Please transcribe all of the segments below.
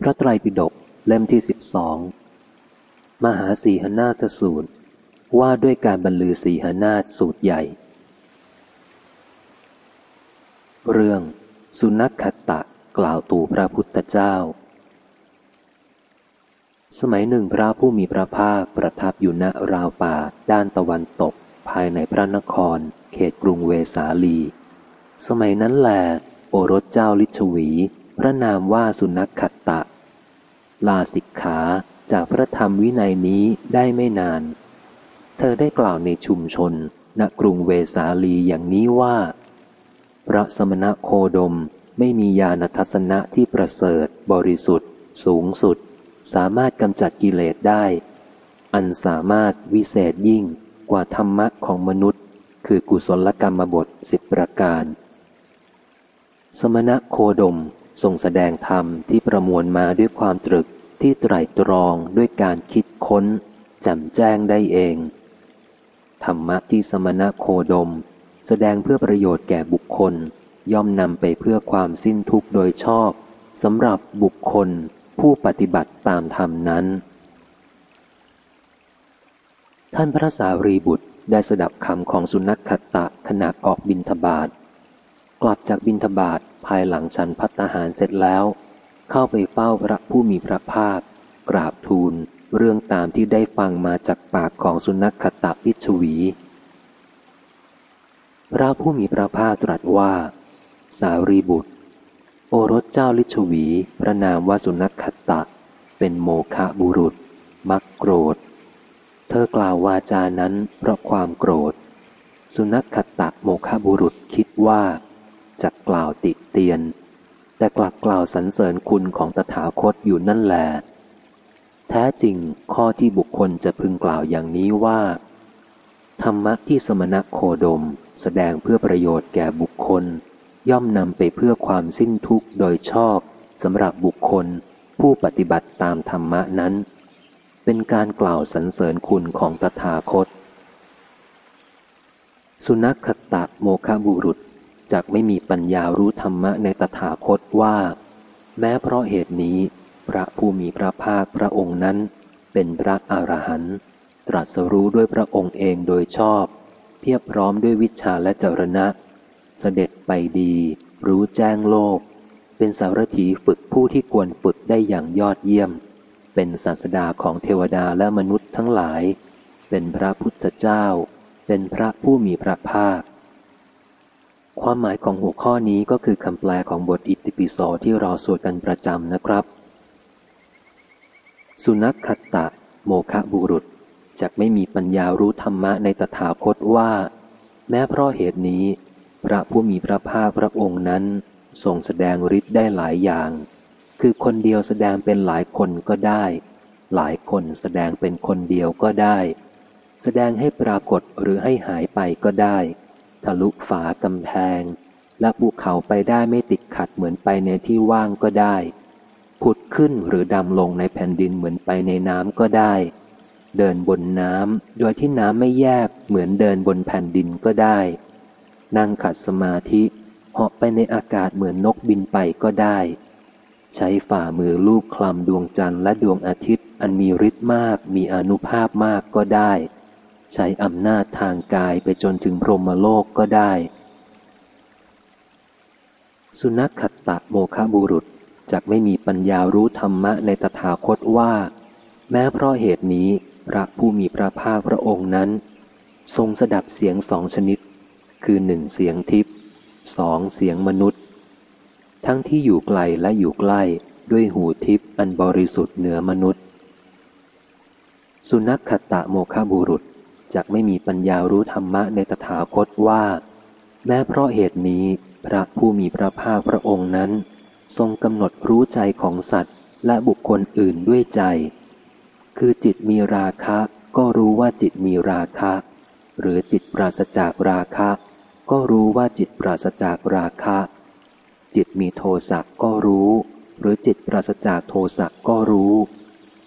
พระไตรปิฎกเล่มที่สิบสองมหาสีหนาทสูตร ว่าด้วยการบรรลือสีหนาทสูตรใหญ่ เรื่อง สุนัขขตะกล่าวตู่พระพุทธเจ้า สมัยหนึ่งพระผู้มีพระภาคประทับอยู่ณราวป่าด้านตะวันตก ภายในพระนคร เขตกรุงเวสาลี สมัยนั้นแหลโอรสเจ้าลิชวี พระนามว่าสุนัขขตะ ลาสิกขาจากพระธรรมวินัยนี้ได้ไม่นาน เธอได้กล่าวในชุมชน ณกรุงเวสาลีอย่างนี้ว่า พระสมณะโคดมไม่มีญาณทัศนะที่ประเสริฐ บริสุทธิ์ สูงสุด สามารถกำจัดกิเลสได้ อันสามารถวิเศษยิ่งกว่าธรรมะของมนุษย์ คือกุศลกรรมบทสิบประการ สมณะโคดม ทรงแสดงธรรมที่ประมวลมาด้วยความตรึกที่ไตรตรองด้วยการคิดค้นแจ่มแจ้งได้เอง ธรรมะที่สมณะโคดม แสดงเพื่อประโยชน์แก่บุคคล ย่อมนำไปเพื่อความสิ้นทุกข์โดยชอบสำหรับบุคคลผู้ปฏิบัติตามธรรมนั้น ท่านพระสารีบุตรได้สดับคำของสุนัขขตะขณะออกบินทบาท กลับจากบินทบาทภายหลังฉันพัตหารเสร็จแล้ว เข้าไปเฝ้าพระผู้มีพระภาค กราบทูลเรื่องตามที่ได้ฟังมาจากปากของสุนัขขตะพิชวี พระผู้มีพระภาคตรัสว่า สารีบุตร โอรสเจ้าลิชวี พระนามว่าสุนัขขตะ เป็นโมคะบุรุษ มักโกรธ เธอกล่าววาจานั้นเพราะความโกรธ สุนัขขตะโมคะบุรุษคิดว่า จะกล่าวติเตียน แต่กลับกล่าวสรรเสริญคุณของตถาคตอยู่นั่นแหละแท้จริงข้อที่บุคคลจะพึงกล่าวอย่างนี้ว่า ธรรมะที่สมณะโคดม แสดงเพื่อประโยชน์แก่บุคคล ย่อมนำไปเพื่อความสิ้นทุกข์โดยชอบสำหรับบุคคล ผู้ปฏิบัติตามธรรมะนั้น เป็นการกล่าวสรรเสริญคุณของตถาคต สุนัขขตะโมคบุรุษ จากไม่มีปัญญารู้ธรรมะในตถาคตว่า แม้เพราะเหตุนี้ พระผู้มีพระภาคพระองค์นั้น เป็นพระอรหันต์ตรัสรู้ด้วยพระองค์เองโดยชอบ เพียบพร้อมด้วยวิชาและจรณะ เสด็จไปดี รู้แจ้งโลก เป็นสารถีฝึกผู้ที่ควรฝึกได้อย่างยอดเยี่ยม เป็นศาสดาของเทวดาและมนุษย์ทั้งหลาย เป็นพระพุทธเจ้า เป็นพระผู้มีพระภาค ความหมายของหัวข้อนี้ก็คือคำแปลของบทอิติปิโสที่เราสวดกันประจำนะครับ สุนัขขตะ โมคะบุรุษจะไม่มีปัญญารู้ธรรมะในตถาคตว่า แม้เพราะเหตุนี้ พระผู้มีพระภาคพระองค์นั้นทรงแสดงฤทธิ์ได้หลายอย่าง คือคนเดียวแสดงเป็นหลายคนก็ได้ หลายคนแสดงเป็นคนเดียวก็ได้ แสดงให้ปรากฏหรือให้หายไปก็ได้ ทะลุฝากำแพง และภูเขาไปได้ไม่ติดขัดเหมือนไปในที่ว่างก็ได้ ผุดขึ้นหรือดำลงในแผ่นดินเหมือนไปในน้ำก็ได้ เดินบนน้ำโดยที่น้ำไม่แยกเหมือนเดินบนแผ่นดินก็ได้ นั่งขัดสมาธิเหาะไปในอากาศเหมือนนกบินไปก็ได้ ใช้ฝ่ามือลูบคลำดวงจันทร์และดวงอาทิตย์อันมีฤทธิ์มากมีอนุภาพมากก็ได้ ใช้อำนาจทางกายไปจนถึงพรหมโลกก็ได้ สุนัขขตตะโมคบุรุษจกไม่มีปัญญารู้ธรรมะในตถาคตว่า แม้เพราะเหตุนี้พระผู้มีพระภาคพระองค์นั้น ทรงสดับเสียงสองชนิด คือหนึ่งเสียงทิพย์สองเสียงมนุษย์ ทั้งที่อยู่ไกลและอยู่ใกล้ด้วยหูทิพย์อันบริสุทธิ์เหนือมนุษย์ สุนัขขตะโมคบุรุษ จากไม่มีปัญญารู้ธรรมะในตถาคตว่า แม้เพราะเหตุนี้พระผู้มีพระภาคพระองค์นั้น ทรงกำหนดรู้ใจของสัตว์และบุคคลอื่นด้วยใจ คือจิตมีราคะก็รู้ว่าจิตมีราคะ หรือจิตปราศจากราคะ ก็รู้ว่าจิตปราศจากราคะ จิตมีโทสะก็รู้ หรือจิตปราศจากโทสะก็รู้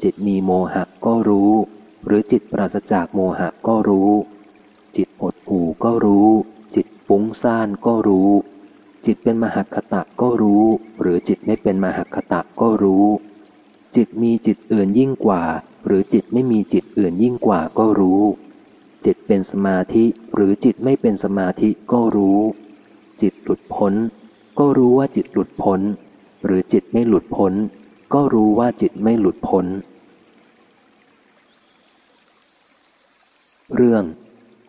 จิตมีโมหะก็รู้ หรือจิตปราศจากโมหะก็รู้ จิตหดหู่ก็รู้ จิตฟุ้งซ่านก็รู้ จิตเป็นมหคตะก็รู้ หรือจิตไม่เป็นมหคตะก็รู้ จิตมีจิตอื่นยิ่งกว่า หรือจิตไม่มีจิตอื่นยิ่งกว่าก็รู้ จิตเป็นสมาธิหรือจิตไม่เป็นสมาธิก็รู้ จิตหลุดพ้น ก็รู้ว่าจิตหลุดพ้น หรือจิตไม่หลุดพ้น ก็รู้ว่าจิตไม่หลุดพ้น เรื่อง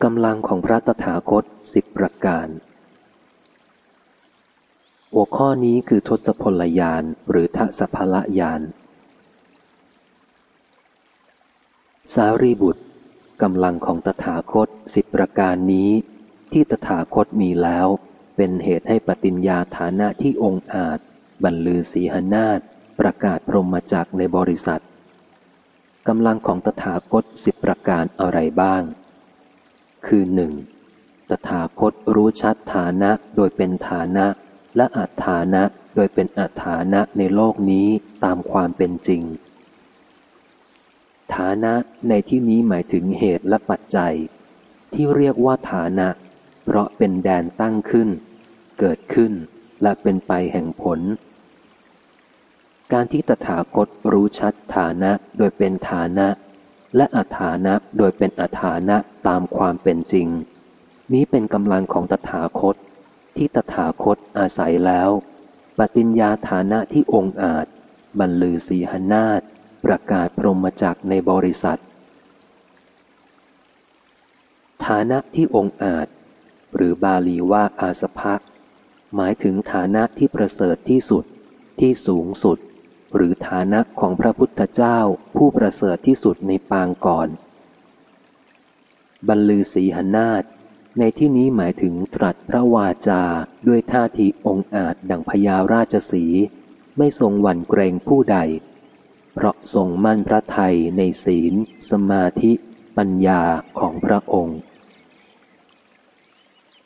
กำลังของพระตถาคตสิบประการ หัวข้อนี้คือทศพลยานหรือทศพละยาน สารีบุตรกำลังของตถาคตสิบประการนี้ ที่ตถาคตมีแล้ว เป็นเหตุให้ปฏิญญาฐานะที่องค์อาจ บรรลือสีหนาฏประกาศพรหมจักในบริษัท กำลังของตถาคตสิบประการอะไรบ้าง คือหนึ่งตถาคตรู้ชัดฐานะโดยเป็นฐานะ และอัฐานะโดยเป็นอัฐานะในโลกนี้ตามความเป็นจริง ฐานะในที่นี้หมายถึงเหตุและปัจจัย ที่เรียกว่าฐานะ เพราะเป็นแดนตั้งขึ้น เกิดขึ้นและเป็นไปแห่งผล การที่ตถาคตรู้ชัดฐานะโดยเป็นฐานะ และอัฐานะโดยเป็นอัฐานะตามความเป็นจริง นี้เป็นกำลังของตถาคต ที่ตถาคตอาศัยแล้ว ปฏิญญาฐานะที่องค์อาจ บรรลือสีหนาฏประกาศพรหมจักในบริษัท ฐานะที่องค์อาจ หรือบาลีว่าอาสภะหมายถึงฐานะที่ประเสริฐที่สุดที่สูงสุด หรือฐานะของพระพุทธเจ้าผู้ประเสริฐที่สุดในปางก่อน บรรลือสีหนาฏในที่นี้หมายถึงตรัสพระวาจาด้วยท่าทีองอาจดังพญาราชสี ไม่ทรงหวั่นเกรงผู้ใด เพราะทรงมั่นพระไทยในศีล สมาธิ ปัญญาของพระองค์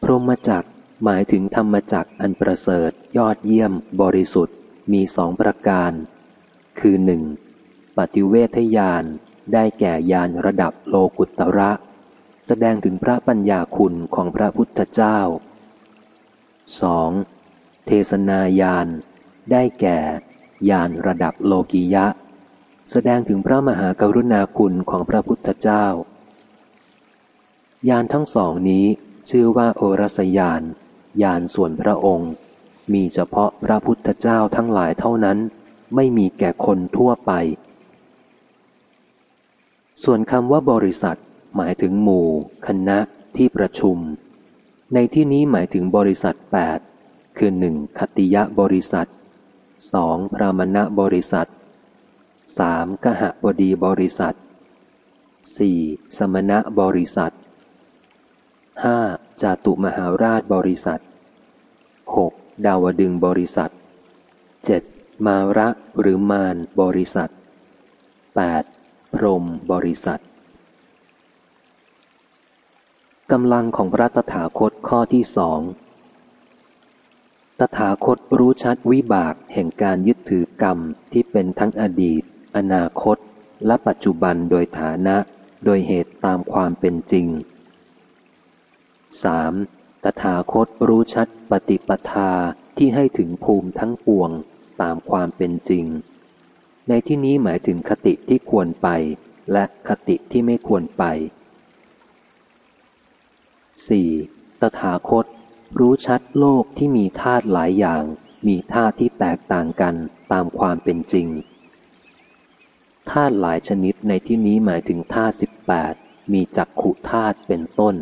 พรหมจักหมายถึงธรรมจักอันประเสริฐยอดเยี่ยมบริสุทธิ์ มีสองประการ คือหนึ่งปฏิเวทยานได้แก่ยานระดับโลกุตระ แสดงถึงพระปัญญาคุณของพระพุทธเจ้า 2. เทศนายานได้แก่ยานระดับโลกิยะ แสดงถึงพระมหากรุณาคุณของพระพุทธเจ้ายานทั้งสองนี้ชื่อว่าโอรสยานยานส่วนพระองค์ มีเฉพาะพระพุทธเจ้าทั้งหลายเท่านั้น ไม่มีแก่คนทั่วไป ส่วนคำว่าบริษัท หมายถึงหมู่ คณะ ที่ประชุม ในที่นี้หมายถึงบริษัทแปดคือหนึ่งคติยะบริษัทสองพรามณะบริษัทสามกหบดีบริษัทสี่สมณะบริษัทห้าจาตุมหาราชบริษัทหก ดาวดึงบริษัทเจ็ดมาระหรือมารบริษัท 8. พรมบริษัทกำลังของพระตถาคตข้อที่สองตถาคตรู้ชัดวิบากแห่งการยึดถือกรรมที่เป็นทั้งอดีต อนาคต และปัจจุบันโดยฐานะ โดยเหตุตามความเป็นจริง 3. ตถาคตรู้ชัดปฏิปทาที่ให้ถึงภูมิทั้งปวงตามความเป็นจริง ในที่นี้หมายถึงคติที่ควรไป และคติที่ไม่ควรไป 4. ตถาคต รู้ชัดโลกที่มีธาตุหลายอย่าง มีธาตุที่แตกต่างกันตามความเป็นจริงธาตุหลายชนิดในที่นี้หมายถึงธาตุสิบแปดมีจักขุธาตุเป็นต้น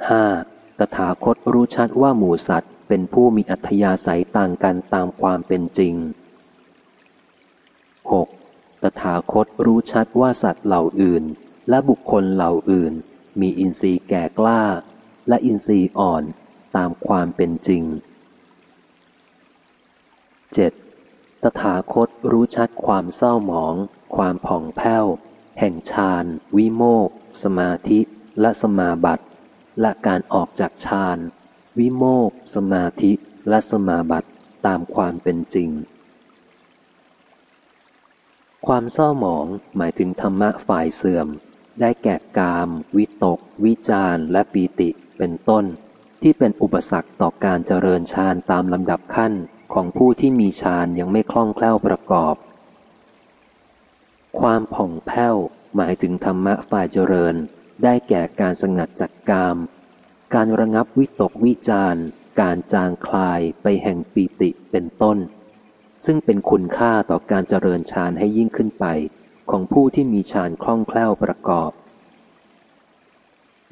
5. ตถาคตรู้ชัดว่าหมูสัตว์ เป็นผู้มีอัธยาศัยต่างกันตามความเป็นจริง 6. ตถาคตรู้ชัดว่าสัตว์เหล่าอื่น และบุคคลเหล่าอื่น มีอินทรีย์แก่กล้า และอินทรีย์อ่อนตามความเป็นจริง 7. ตถาคตรู้ชัดความเศร้าหมอง ความผ่องแผ้ว แห่งฌานวิโมก สมาธิ และสมาบัติ และการออกจากฌาน วิโมกสมาธิ และสมาบัติตามความเป็นจริง ความเศร้าหมองหมายถึงธรรมะฝ่ายเสื่อม ได้แก่กาม วิตก วิจารและปีติเป็นต้น ที่เป็นอุปสรรคต่อการเจริญฌานตามลำดับขั้นของผู้ที่มีฌานยังไม่คล่องแคล่วประกอบ ความผ่องแผ้วหมายถึงธรรมะฝ่ายเจริญ ได้แก่การสงัดจากกาม การระงับวิตกวิจารการจางคลายไปแห่งปีติเป็นต้น ซึ่งเป็นคุณค่าต่อการเจริญฌานให้ยิ่งขึ้นไป ของผู้ที่มีฌานคล่องแคล่วประกอบ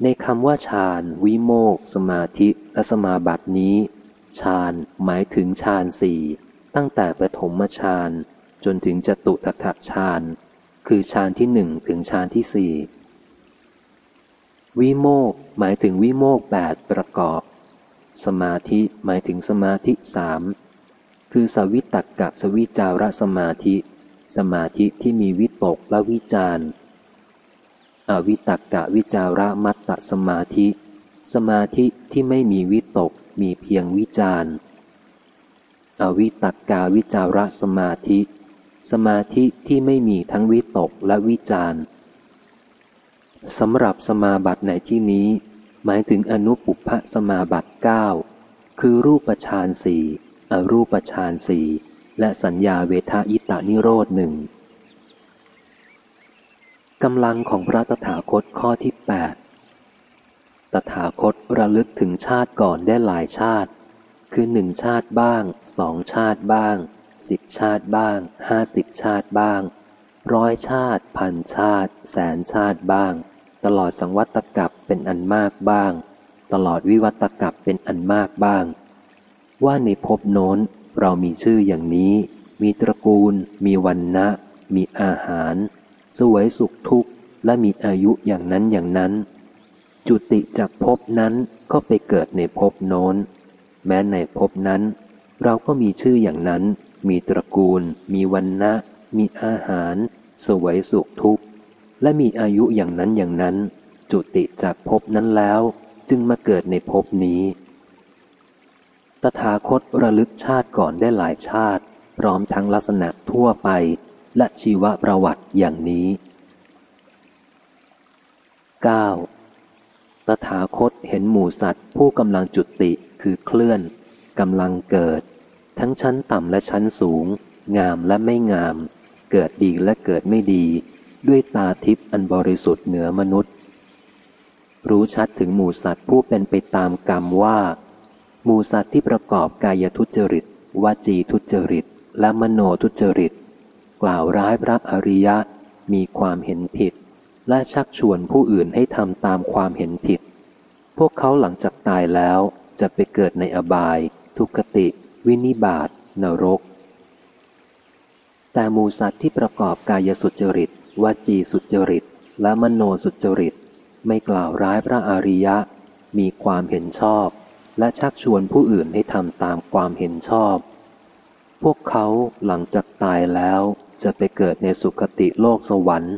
ในคำว่าฌานวิโมกสมาธิและสมาบัตินี้ฌานหมายถึงฌานสี่ตั้งแต่ปฐมฌานจนถึงจตุตถฌานคือฌานที่หนึ่งถึงฌานที่สี่ วิโมกหมายถึงวิโมกแปดประกอบ สมาธิหมายถึงสมาธิสามคือสวิตักกะสวิจารสมาธิ สมาธิที่มีวิตกและวิจารอวิตักกะวิจาระมัตตสมาธิ สมาธิที่ไม่มีวิตกมีเพียงวิจารอวิตักกาวิจาระสมาธิ สมาธิที่ไม่มีทั้งวิตกและวิจาร สำหรับสมาบัติในที่นี้ หมายถึงอนุปุพพสมาบัติเก้าคือรูปฌานสี่อรูปฌานสี่และสัญญาเวทายตานิโรธหนึ่งกำลังของพระตถาคตข้อที่แปดตถาคตระลึกถึงชาติก่อนได้หลายชาติ คือหนึ่งชาติบ้างสองชาติบ้างสิบชาติบ้างห้าสิบชาติบ้างร้อยชาติ พันชาติ แสนชาติบ้าง ตลอดสังวัตกับเป็นอันมากบ้าง ตลอดวิวัตกับเป็นอันมากบ้าง ว่าในภพโน้นเรามีชื่ออย่างนี้ มีตระกูล มีวันนะมีอาหารสวยสุขทุกข์และมีอายุอย่างนั้นอย่างนั้น จุติจากภพนั้นก็ไปเกิดในภพโน้น แม้ในภพนั้น เราก็มีชื่ออย่างนั้น มีตระกูล มีวันนะมีอาหารสวยสุขทุกข์ และมีอายุอย่างนั้นอย่างนั้น จุติจากภพนั้นแล้วจึงมาเกิดในภพนี้ ตถาคตระลึกชาติก่อนได้หลายชาติ พร้อมทั้งลักษณะทั่วไปและชีวประวัติอย่างนี้ 9. ตถาคตเห็นหมู่สัตว์ ผู้กำลังจุติคือเคลื่อนกำลังเกิด ทั้งชั้นต่ำและชั้นสูง งามและไม่งาม เกิดดีและเกิดไม่ดี ด้วยตาทิพย์อันบริสุทธิ์เหนือมนุษย์ รู้ชัดถึงหมู่สัตว์ผู้เป็นไปตามกรรมว่า หมู่สัตว์ที่ประกอบกายทุจริตวจีทุจริต และมโนทุจริต กล่าวร้ายพระอริยะ มีความเห็นผิด และชักชวนผู้อื่นให้ทำตามความเห็นผิด พวกเขาหลังจากตายแล้วจะไปเกิดในอบาย ทุกติ วินิบาตนรก แต่มูสัตว์ที่ประกอบกายสุจริต วจีสุจริต และมโนสุจริต ไม่กล่าวร้ายพระอริยะ มีความเห็นชอบ และชักชวนผู้อื่นให้ทำตามความเห็นชอบ พวกเขาหลังจากตายแล้วจะไปเกิดในสุคติโลกสวรรค์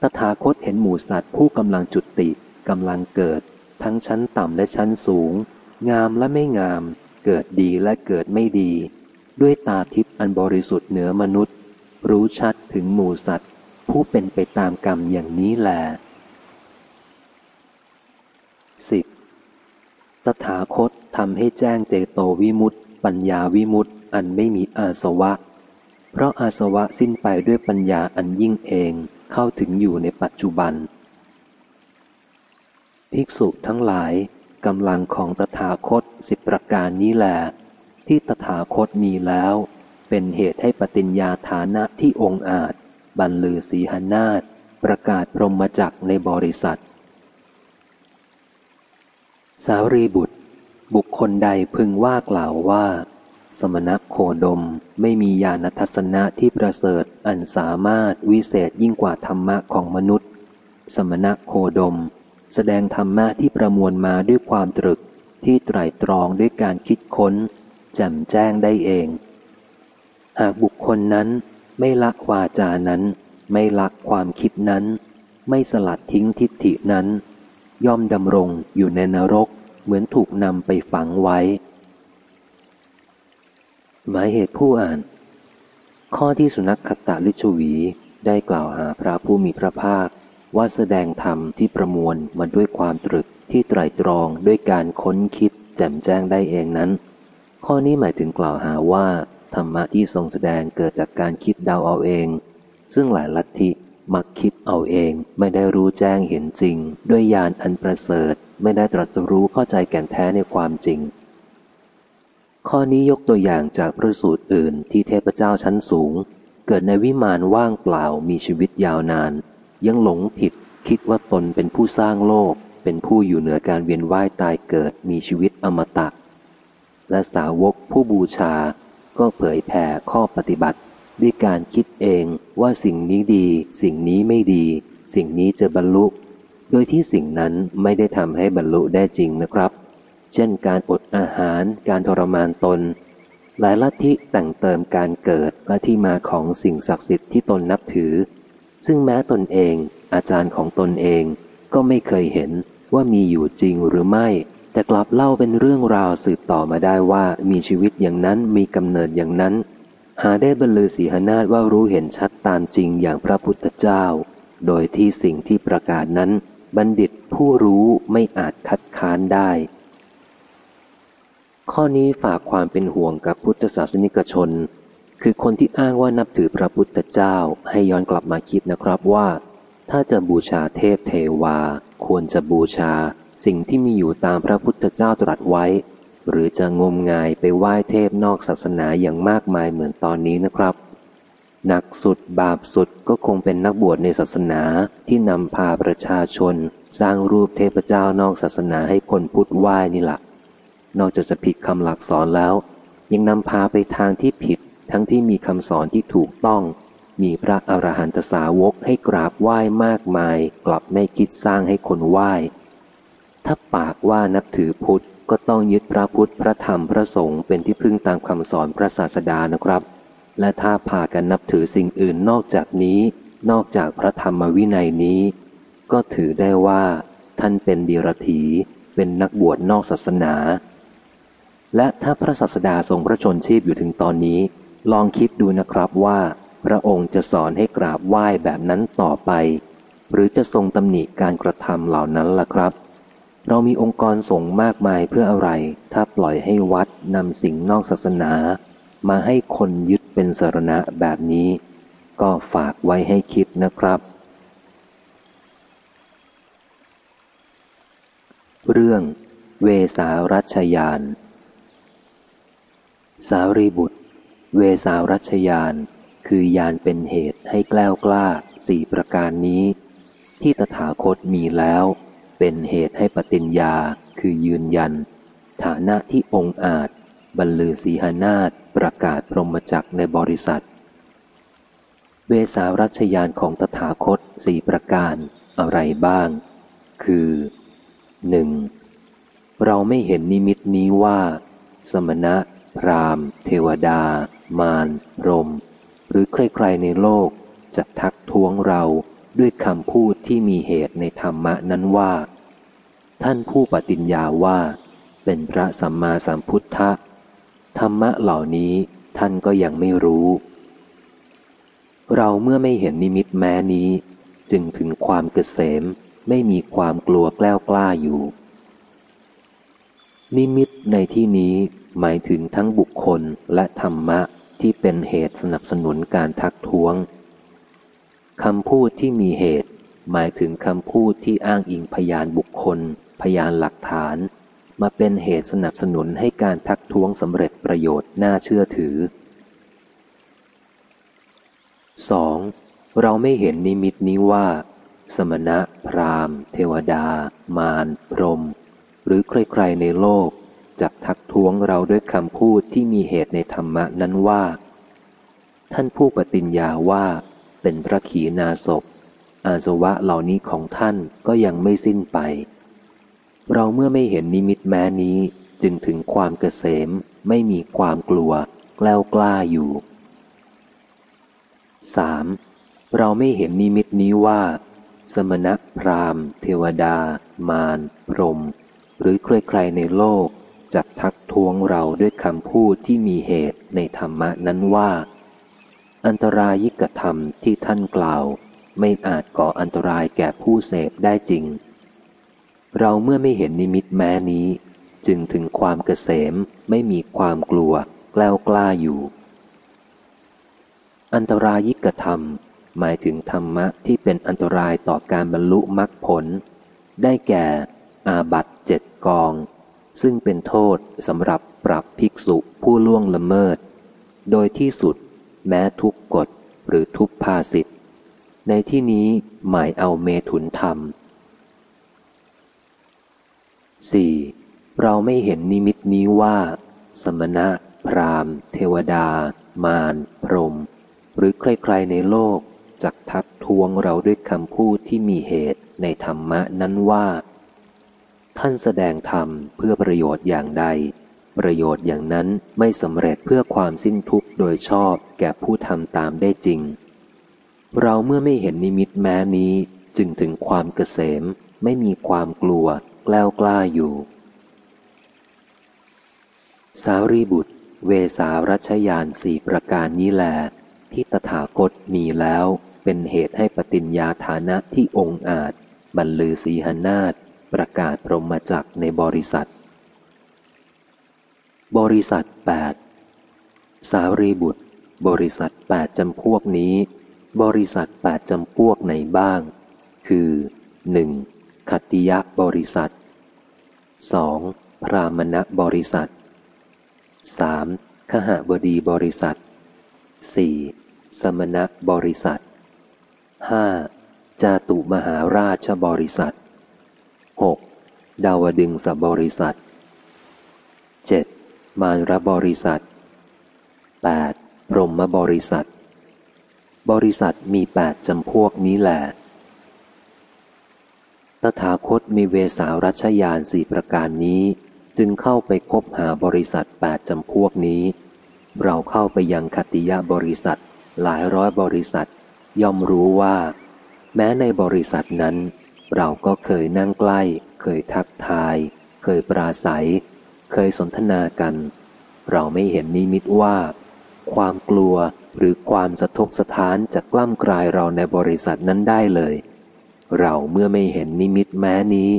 ตถาคตเห็นหมู่สัตว์ผู้กำลังจุติกำลังเกิด ทั้งชั้นต่ำและชั้นสูง งามและไม่งาม เกิดดีและเกิดไม่ดี ด้วยตาทิพย์อันบริสุทธิ์เหนือมนุษย์ รู้ชัดถึงหมู่สัตว์ ผู้เป็นไปตามกรรมอย่างนี้แลสิบตถาคตทำให้แจ้งเจโตวิมุตต์ปัญญาวิมุตต์อันไม่มีอาสวะ เพราะอาสวะสิ้นไปด้วยปัญญาอันยิ่งเองเข้าถึงอยู่ในปัจจุบัน ภิกษุทั้งหลายกำลังของตถาคตสิบประการนี้แหละที่ตถาคตมีแล้ว เป็นเหตุให้ปฏิญญาฐานะที่องค์อาจ บรรลือสีหนาฏประกาศพรหมจักในบริษัท สารีบุตร บุคคลใดพึงว่ากล่าวว่า สมณโคดมไม่มีญาณทัศนะที่ประเสริฐอันสามารถวิเศษยิ่งกว่าธรรมะของมนุษย์ สมณโคดม แสดงธรรมะที่ประมวลมาด้วยความตรึกที่ไตรตรองด้วยการคิดค้นแจ่มแจ้งได้เอง หากบุคคลนั้นไม่ละวาจานั้น ไม่ละความคิดนั้น ไม่สลัดทิ้งทิฏฐินั้น ย่อมดำรงอยู่ในนรกเหมือนถูกนำไปฝังไว้ หมายเหตุผู้อ่าน ข้อที่สุนัขขตาลิชวีได้กล่าวหาพระผู้มีพระภาคว่าแสดงธรรมที่ประมวลมาด้วยความตรึกที่ไตรตรองด้วยการค้นคิดแจ่มแจ้งได้เองนั้นขข้อนี้หมายถึงกล่าวหาว่า ธรรมะที่ทรงแสดงเกิดจากการคิดเดาเอาเอง ซึ่งหลายลัทธิมักคิดเอาเองไม่ได้รู้แจ้งเห็นจริง ด้วยญาณอันประเสริฐ ไม่ได้ตรัสรู้เข้าใจแก่นแท้ในความจริง ข้อนี้ยกตัวอย่างจากพระสูตรอื่นที่เทพเจ้าชั้นสูง เกิดในวิมานว่างเปล่ามีชีวิตยาวนาน ยังหลงผิด คิดว่าตนเป็นผู้สร้างโลก เป็นผู้อยู่เหนือการเวียนว่ายตายเกิดมีชีวิตอมตะ และสาวกผู้บูชา ก็เผยแผ่ข้อปฏิบัติ ด้วยการคิดเองว่าสิ่งนี้ดี สิ่งนี้ไม่ดี สิ่งนี้จะบรรลุ โดยที่สิ่งนั้นไม่ได้ทำให้บรรลุได้จริงนะครับ เช่นการอดอาหาร การทรมานตน หลายลัทธิแต่งเติมการเกิดและที่มาของสิ่งศักดิ์สิทธิ์ที่ตนนับถือ ซึ่งแม้ตนเอง อาจารย์ของตนเองก็ไม่เคยเห็นว่ามีอยู่จริงหรือไม่ แต่กลับเล่าเป็นเรื่องราวสืบต่อมาได้ว่ามีชีวิตอย่างนั้นมีกำเนิดอย่างนั้น หาได้บรรลือสีหนาฏว่ารู้เห็นชัดตามจริงอย่างพระพุทธเจ้า โดยที่สิ่งที่ประกาศนั้น บัณฑิตผู้รู้ไม่อาจคัดค้านได้ ข้อนี้ฝากความเป็นห่วงกับพุทธศาสนิกชน คือคนที่อ้างว่านับถือพระพุทธเจ้าให้ย้อนกลับมาคิดนะครับว่า ถ้าจะบูชาเทพเทวา ควรจะบูชา สิ่งที่มีอยู่ตามพระพุทธเจ้าตรัสไว้ หรือจะงมงายไปไหว้เทพนอกศาสนาอย่างมากมายเหมือนตอนนี้นะครับ หนักสุดบาปสุดก็คงเป็นนักบวชในศาสนาที่นำพาประชาชน สร้างรูปเทพเจ้านอกศาสนาให้คนพุทธไหว้นี่แหละนอกจากจะผิดคำหลักสอนแล้ว ยังนำพาไปทางที่ผิด ทั้งที่มีคำสอนที่ถูกต้อง มีพระอรหันตสาวกให้กราบไหว้มากมาย กลับไม่คิดสร้างให้คนไหว้ ถ้าปากว่านับถือพุทธก็ต้องยึดพระพุทธพระธรรมพระสงฆ์เป็นที่พึ่งตามคำสอนพระศาสดานะครับ และถ้าพากันนับถือสิ่งอื่นนอกจากนี้ นอกจากพระธรรมวินัยนี้ ก็ถือได้ว่า ท่านเป็นดีรถีเป็นนักบวชนอกศาสนา และถ้าพระศาสดาทรงพระชนชีพอยู่ถึงตอนนี้ ลองคิดดูนะครับว่า พระองค์จะสอนให้กราบไหว้แบบนั้นต่อไป หรือจะทรงตำหนิการกระทำเหล่านั้นล่ะครับ เรามีองค์กรสงฆ์มากมายเพื่ออะไร ถ้าปล่อยให้วัดนำสิ่งนอกศาสนา มาให้คนยึดเป็นสารณะแบบนี้ ก็ฝากไว้ให้คิดนะครับ เรื่องเวสารัชยาน สารีบุตร เวสารัชยาน คือยานเป็นเหตุให้แกล้วกล้าสี่ประการนี้ ที่ตถาคตมีแล้ว เป็นเหตุให้ปฏิญญาคือยืนยัน ฐานะที่องค์อาจ บรรลือสีหานาฏประกาศพรหมจักในบริษัท เวสารัชยานของตถาคตสี่ประการอะไรบ้าง คือหนึ่งเราไม่เห็นนิมิตนี้ว่า สมณะ พรามเทวดา มาร รม หรือใครๆในโลกจะทักท้วงเรา ด้วยคำพูดที่มีเหตุในธรรมะนั้นว่า ท่านผู้ปฏิญญาว่า เป็นพระสัมมาสัมพุทธะธรรมะเหล่านี้ท่านก็ยังไม่รู้ เราเมื่อไม่เห็นนิมิตแม้นี้ จึงถึงความเกษมไม่มีความกลัวแกล้วกล้าอยู่ นิมิตในที่นี้หมายถึงทั้งบุคคลและธรรมะที่เป็นเหตุสนับสนุนการทักท้วง คำพูดที่มีเหตุ หมายถึงคำพูดที่อ้างอิงพยานบุคคล พยานหลักฐาน มาเป็นเหตุสนับสนุนให้การทักท้วงสำเร็จประโยชน์น่าเชื่อถือ 2. เราไม่เห็นนิมิตนี้ว่า สมณะ พรามเทวดา มารพรม หรือใครๆในโลกจะทักท้วงเราด้วยคำพูดที่มีเหตุในธรรมะนั้นว่า ท่านผู้ปฏิญญาว่า เป็นพระขีณาศพอาสวะเหล่านี้ของท่านก็ยังไม่สิ้นไป เราเมื่อไม่เห็นนิมิตแม้นี้จึงถึงความเกษมไม่มีความกลัวแกล้วกล้าอยู่ 3. เราไม่เห็นนิมิตนี้ว่า สมณะพราหมณ์ เทวดา มารพรม หรือใครๆในโลกจะทักท้วงเราด้วยคำพูดที่มีเหตุในธรรมะนั้นว่า อันตรายิกธรรมที่ท่านกล่าว ไม่อาจก่ออันตรายแก่ผู้เสพได้จริง เราเมื่อไม่เห็นนิมิตแม้นี้ จึงถึงความเกษมไม่มีความกลัวกล้ากล้าอยู่ อันตรายิกธรรม หมายถึงธรรมะที่เป็นอันตรายต่อการบรรลุมรรคผล ได้แก่ อาบัตเจ็ดกอง ซึ่งเป็นโทษสำหรับปรับภิกษุผู้ล่วงละเมิด โดยที่สุด แม้ทุกกฎหรือทุกภาสิทธ์ในที่นี้หมายเอาเมถุนธรรม 4. เราไม่เห็นนิมิตนี้ว่า สมณะ พรามเทวดา มารพรหมหรือใครๆในโลกจักทักท้วงเราด้วยคำพูดที่มีเหตุในธรรมะนั้นว่า ท่านแสดงธรรมเพื่อประโยชน์อย่างใด ประโยชน์อย่างนั้นไม่สำเร็จเพื่อความสิ้นทุกข์โดยชอบแก่ผู้ทำตามได้จริง เราเมื่อไม่เห็นนิมิตแม้นี้จึงถึงความเกษม ไม่มีความกลัวกล้ากล้าอยู่ สารีบุตร เวสารัชยานสี่ประการนี้แล ที่ตถาคตมีแล้วเป็นเหตุให้ปฏิญญาฐานะที่องค์อาจ บรรลือสีหนาฏประกาศพรหมจักในบริษัท บริษัทแปดสารีบุตร บริษัทแปดจำพวกนี้ บริษัทแปดจำพวกไหนบ้าง คือหนึ่งขัตติยะบริษัท 2. พรามณบริษัท 3. ขหบดีบริษัท 4. สมณบริษัท 5. จาตุมหาราชบริษัท 6. ดาวดึงสบริษัท 7. มารรบริษัท 8. พรมบริษัท บริษัทมีแปดจำพวกนี้แหละ ตถาคตมีเวสารัชยานสี่ประการนี้ จึงเข้าไปคบหาบริษัทแปดจำพวกนี้ เราเข้าไปยังคติยาบริษัทหลายร้อยบริษัท ย่อมรู้ว่า แม้ในบริษัทนั้น เราก็เคยนั่งใกล้ เคยทักทาย เคยปราศัย เคยสนทนากัน เราไม่เห็นนิมิตว่า ความกลัวหรือความสะทกสะท้านจะกล้ำกลายเราในบริษัทนั้นได้เลย เราเมื่อไม่เห็นนิมิตแม้นี้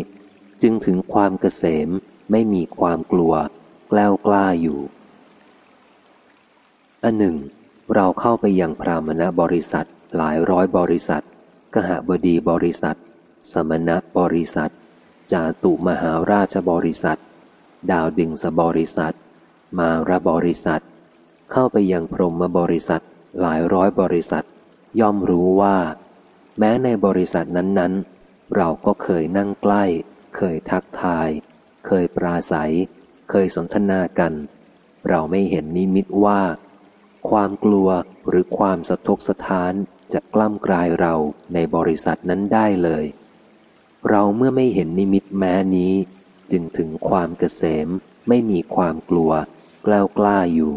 จึงถึงความเกษมไม่มีความกลัวกล้ากล้าอยู่ อันหนึ่ง เราเข้าไปยังพรามณบริษัทหลายร้อยบริษัทกหบดีบริษัท สมณบริษัท จาตุมหาราชบริษัท ดาวดึงสบริษัท มาระบริษัท เข้าไปยังพรหมบริษัทหลายร้อยบริษัท ย่อมรู้ว่า แม้ในบริษัทนั้นๆ เราก็เคยนั่งใกล้ เคยทักทาย เคยปราศัย เคยสนทนากัน เราไม่เห็นนิมิตว่า ความกลัวหรือความสะทกสะท้านจะกล้ำกลายเราในบริษัทนั้นได้เลย เราเมื่อไม่เห็นนิมิตแม้นี้ จึงถึงความเกษมไม่มีความกลัว กล้ากล้าอยู่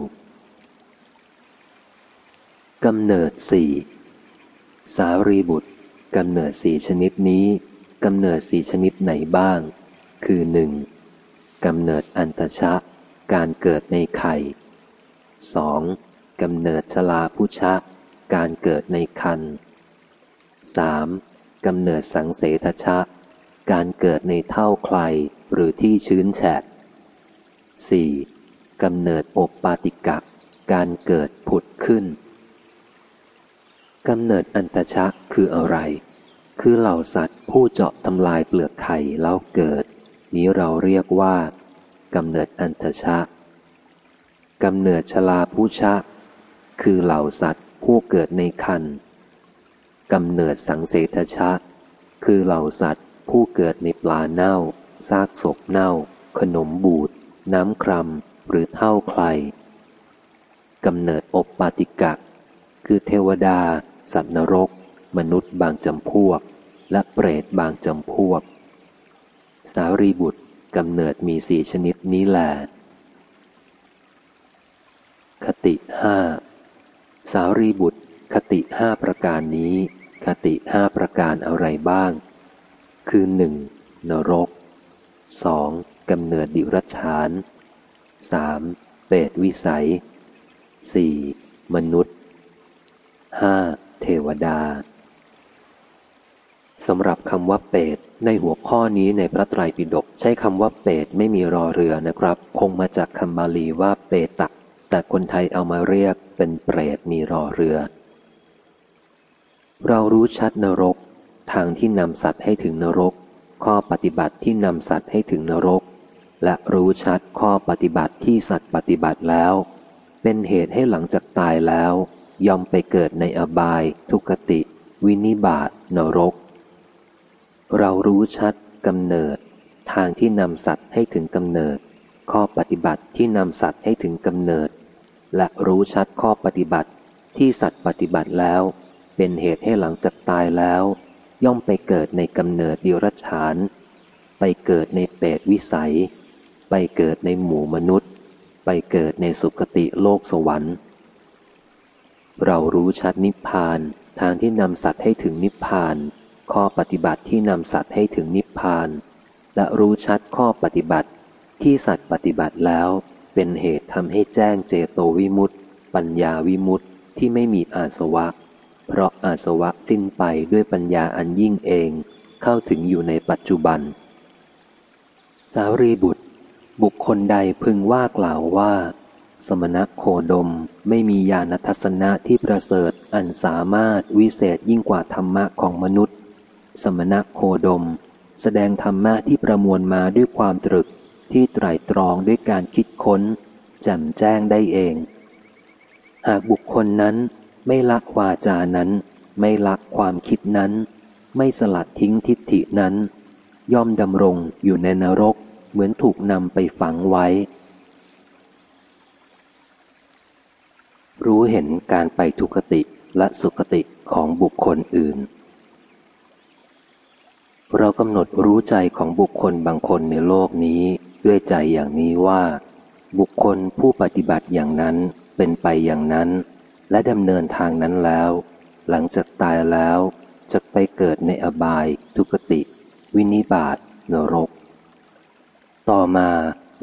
กำเนิดสี่สารีบุตรกำเนิดสี่ชนิดนี้กำเนิดสี่ชนิดไหนบ้าง คือหนึ่งกำเนิดอันตชะ การเกิดในไข่สองกำเนิดชลาพุชะ การเกิดในคันสามกำเนิดสังเสทชะ การเกิดในเท่าใคร หรือที่ชื้นแฉะสี่กำเนิดอบปาติกักการเกิดผุดขึ้นกำเนิดอันตชะคืออะไร คือเหล่าสัตว์ผู้เจาะทำลายเปลือกไข่แล้วเกิด นี้เราเรียกว่ากำเนิดอันตชะกำเนิดชลาผู้ชะ คือเหล่าสัตว์ผู้เกิดในคันกำเนิดสังเสทชะ คือเหล่าสัตว์ผู้เกิดในปลาเน่า ซากศพเน่า ขนมบูด น้ำครำหรือเท่าใครกำเนิดอบปาติกะ คือเทวดา สัตว์นรก มนุษย์บางจำพวก และเปรตบางจำพวก สารีบุตรกำเนิดมีสี่ชนิดนี้แหละคติห้าสารีบุตร คติห้าประการนี้ คติห้าประการอะไรบ้าง คือหนึ่งนรก สองกำเนิดดิรัชานสามเปรตวิสัยสี่มนุษย์ห้าเทวดาสำหรับคำว่าเปรตในหัวข้อนี้ในพระไตรปิฎกใช้คำว่าเปรตไม่มีรอเรือนะครับ คงมาจากคำบาลีว่าเปตัก แต่คนไทยเอามาเรียกเป็นเปรตมีรอเรือ เรารู้ชัดนรก ทางที่นำสัตว์ให้ถึงนรก ข้อปฏิบัติที่นำสัตว์ให้ถึงนรก และรู้ชัดข้อปฏิบัติที่สัตว์ปฏิบัติแล้ว เป็นเหตุให้หลังจากตายแล้ว ยอมไปเกิดในอบาย ทุกติ วินิบาตนรก เรารู้ชัดกำเนิด ทางที่นำสัตว์ให้ถึงกำเนิด ข้อปฏิบัติที่นำสัตว์ให้ถึงกำเนิด และรู้ชัดข้อปฏิบัติที่สัตว์ปฏิบัติแล้ว เป็นเหตุให้หลังจากตายแล้ว ย่อมไปเกิดในกำเนิดดิรัจฉาน ไปเกิดในเปรตวิสัย ไปเกิดในหมู่มนุษย์ ไปเกิดในสุคติโลกสวรรค์ เรารู้ชัดนิพพานทางที่นำสัตว์ให้ถึงนิพพาน ข้อปฏิบัติที่นำสัตว์ให้ถึงนิพพาน และรู้ชัดข้อปฏิบัติที่สัตว์ปฏิบัติแล้วเป็นเหตุทำให้แจ้งเจโตวิมุตติ ปัญญาวิมุตติที่ไม่มีอาสวะ เพราะอาสวะสิ้นไปด้วยปัญญาอันยิ่งเองเข้าถึงอยู่ในปัจจุบัน สารีบุตร บุคคลใดพึงว่ากล่าวว่า สมณะโคดมไม่มีญาณทัศนะที่ประเสริฐอันสามารถวิเศษยิ่งกว่าธรรมะของมนุษย์ สมณะโคดม แสดงธรรมะที่ประมวลมาด้วยความตรึกที่ไตรตรองด้วยการคิดค้นแจ่มแจ้งได้เอง หากบุคคลนั้น ไม่ละวาจานั้น ไม่ละความคิดนั้น ไม่สลัดทิ้งทิฏฐินั้น ย่อมดำรงอยู่ในนรก เหมือนถูกนำไปฝังไว้ รู้เห็นการไปทุกติและสุคติของบุคคลอื่น เรากำหนดรู้ใจของบุคคลบางคนในโลกนี้ด้วยใจอย่างนี้ว่า บุคคลผู้ปฏิบัติอย่างนั้นเป็นไปอย่างนั้น และดำเนินทางนั้นแล้ว หลังจากตายแล้วจะไปเกิดในอบาย ทุกติ วินิบาตนรก ต่อมา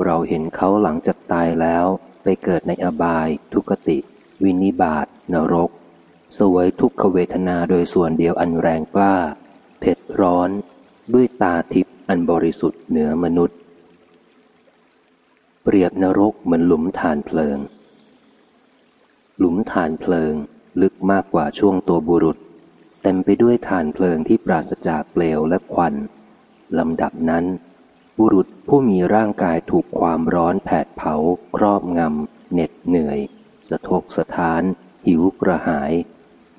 เราเห็นเขาหลังจากตายแล้วไปเกิดในอบาย ทุกติ วินิบาตนรก สวยทุกขเวทนาโดยส่วนเดียวอันแรงกล้า เผ็ดร้อน ด้วยตาทิพย์อันบริสุทธิ์เหนือมนุษย์ เปรียบนรกเหมือนหลุมฐานเพลิง หลุมฐานเพลิง ลึกมากกว่าช่วงตัวบุรุษ เต็มไปด้วยฐานเพลิงที่ปราศจากเปลวและควันลำดับนั้น บุรุษผู้มีร่างกายถูกความร้อนแผดเผา ครอบงำเหน็ดเหนื่อย สะทกสะท้าน หิวกระหาย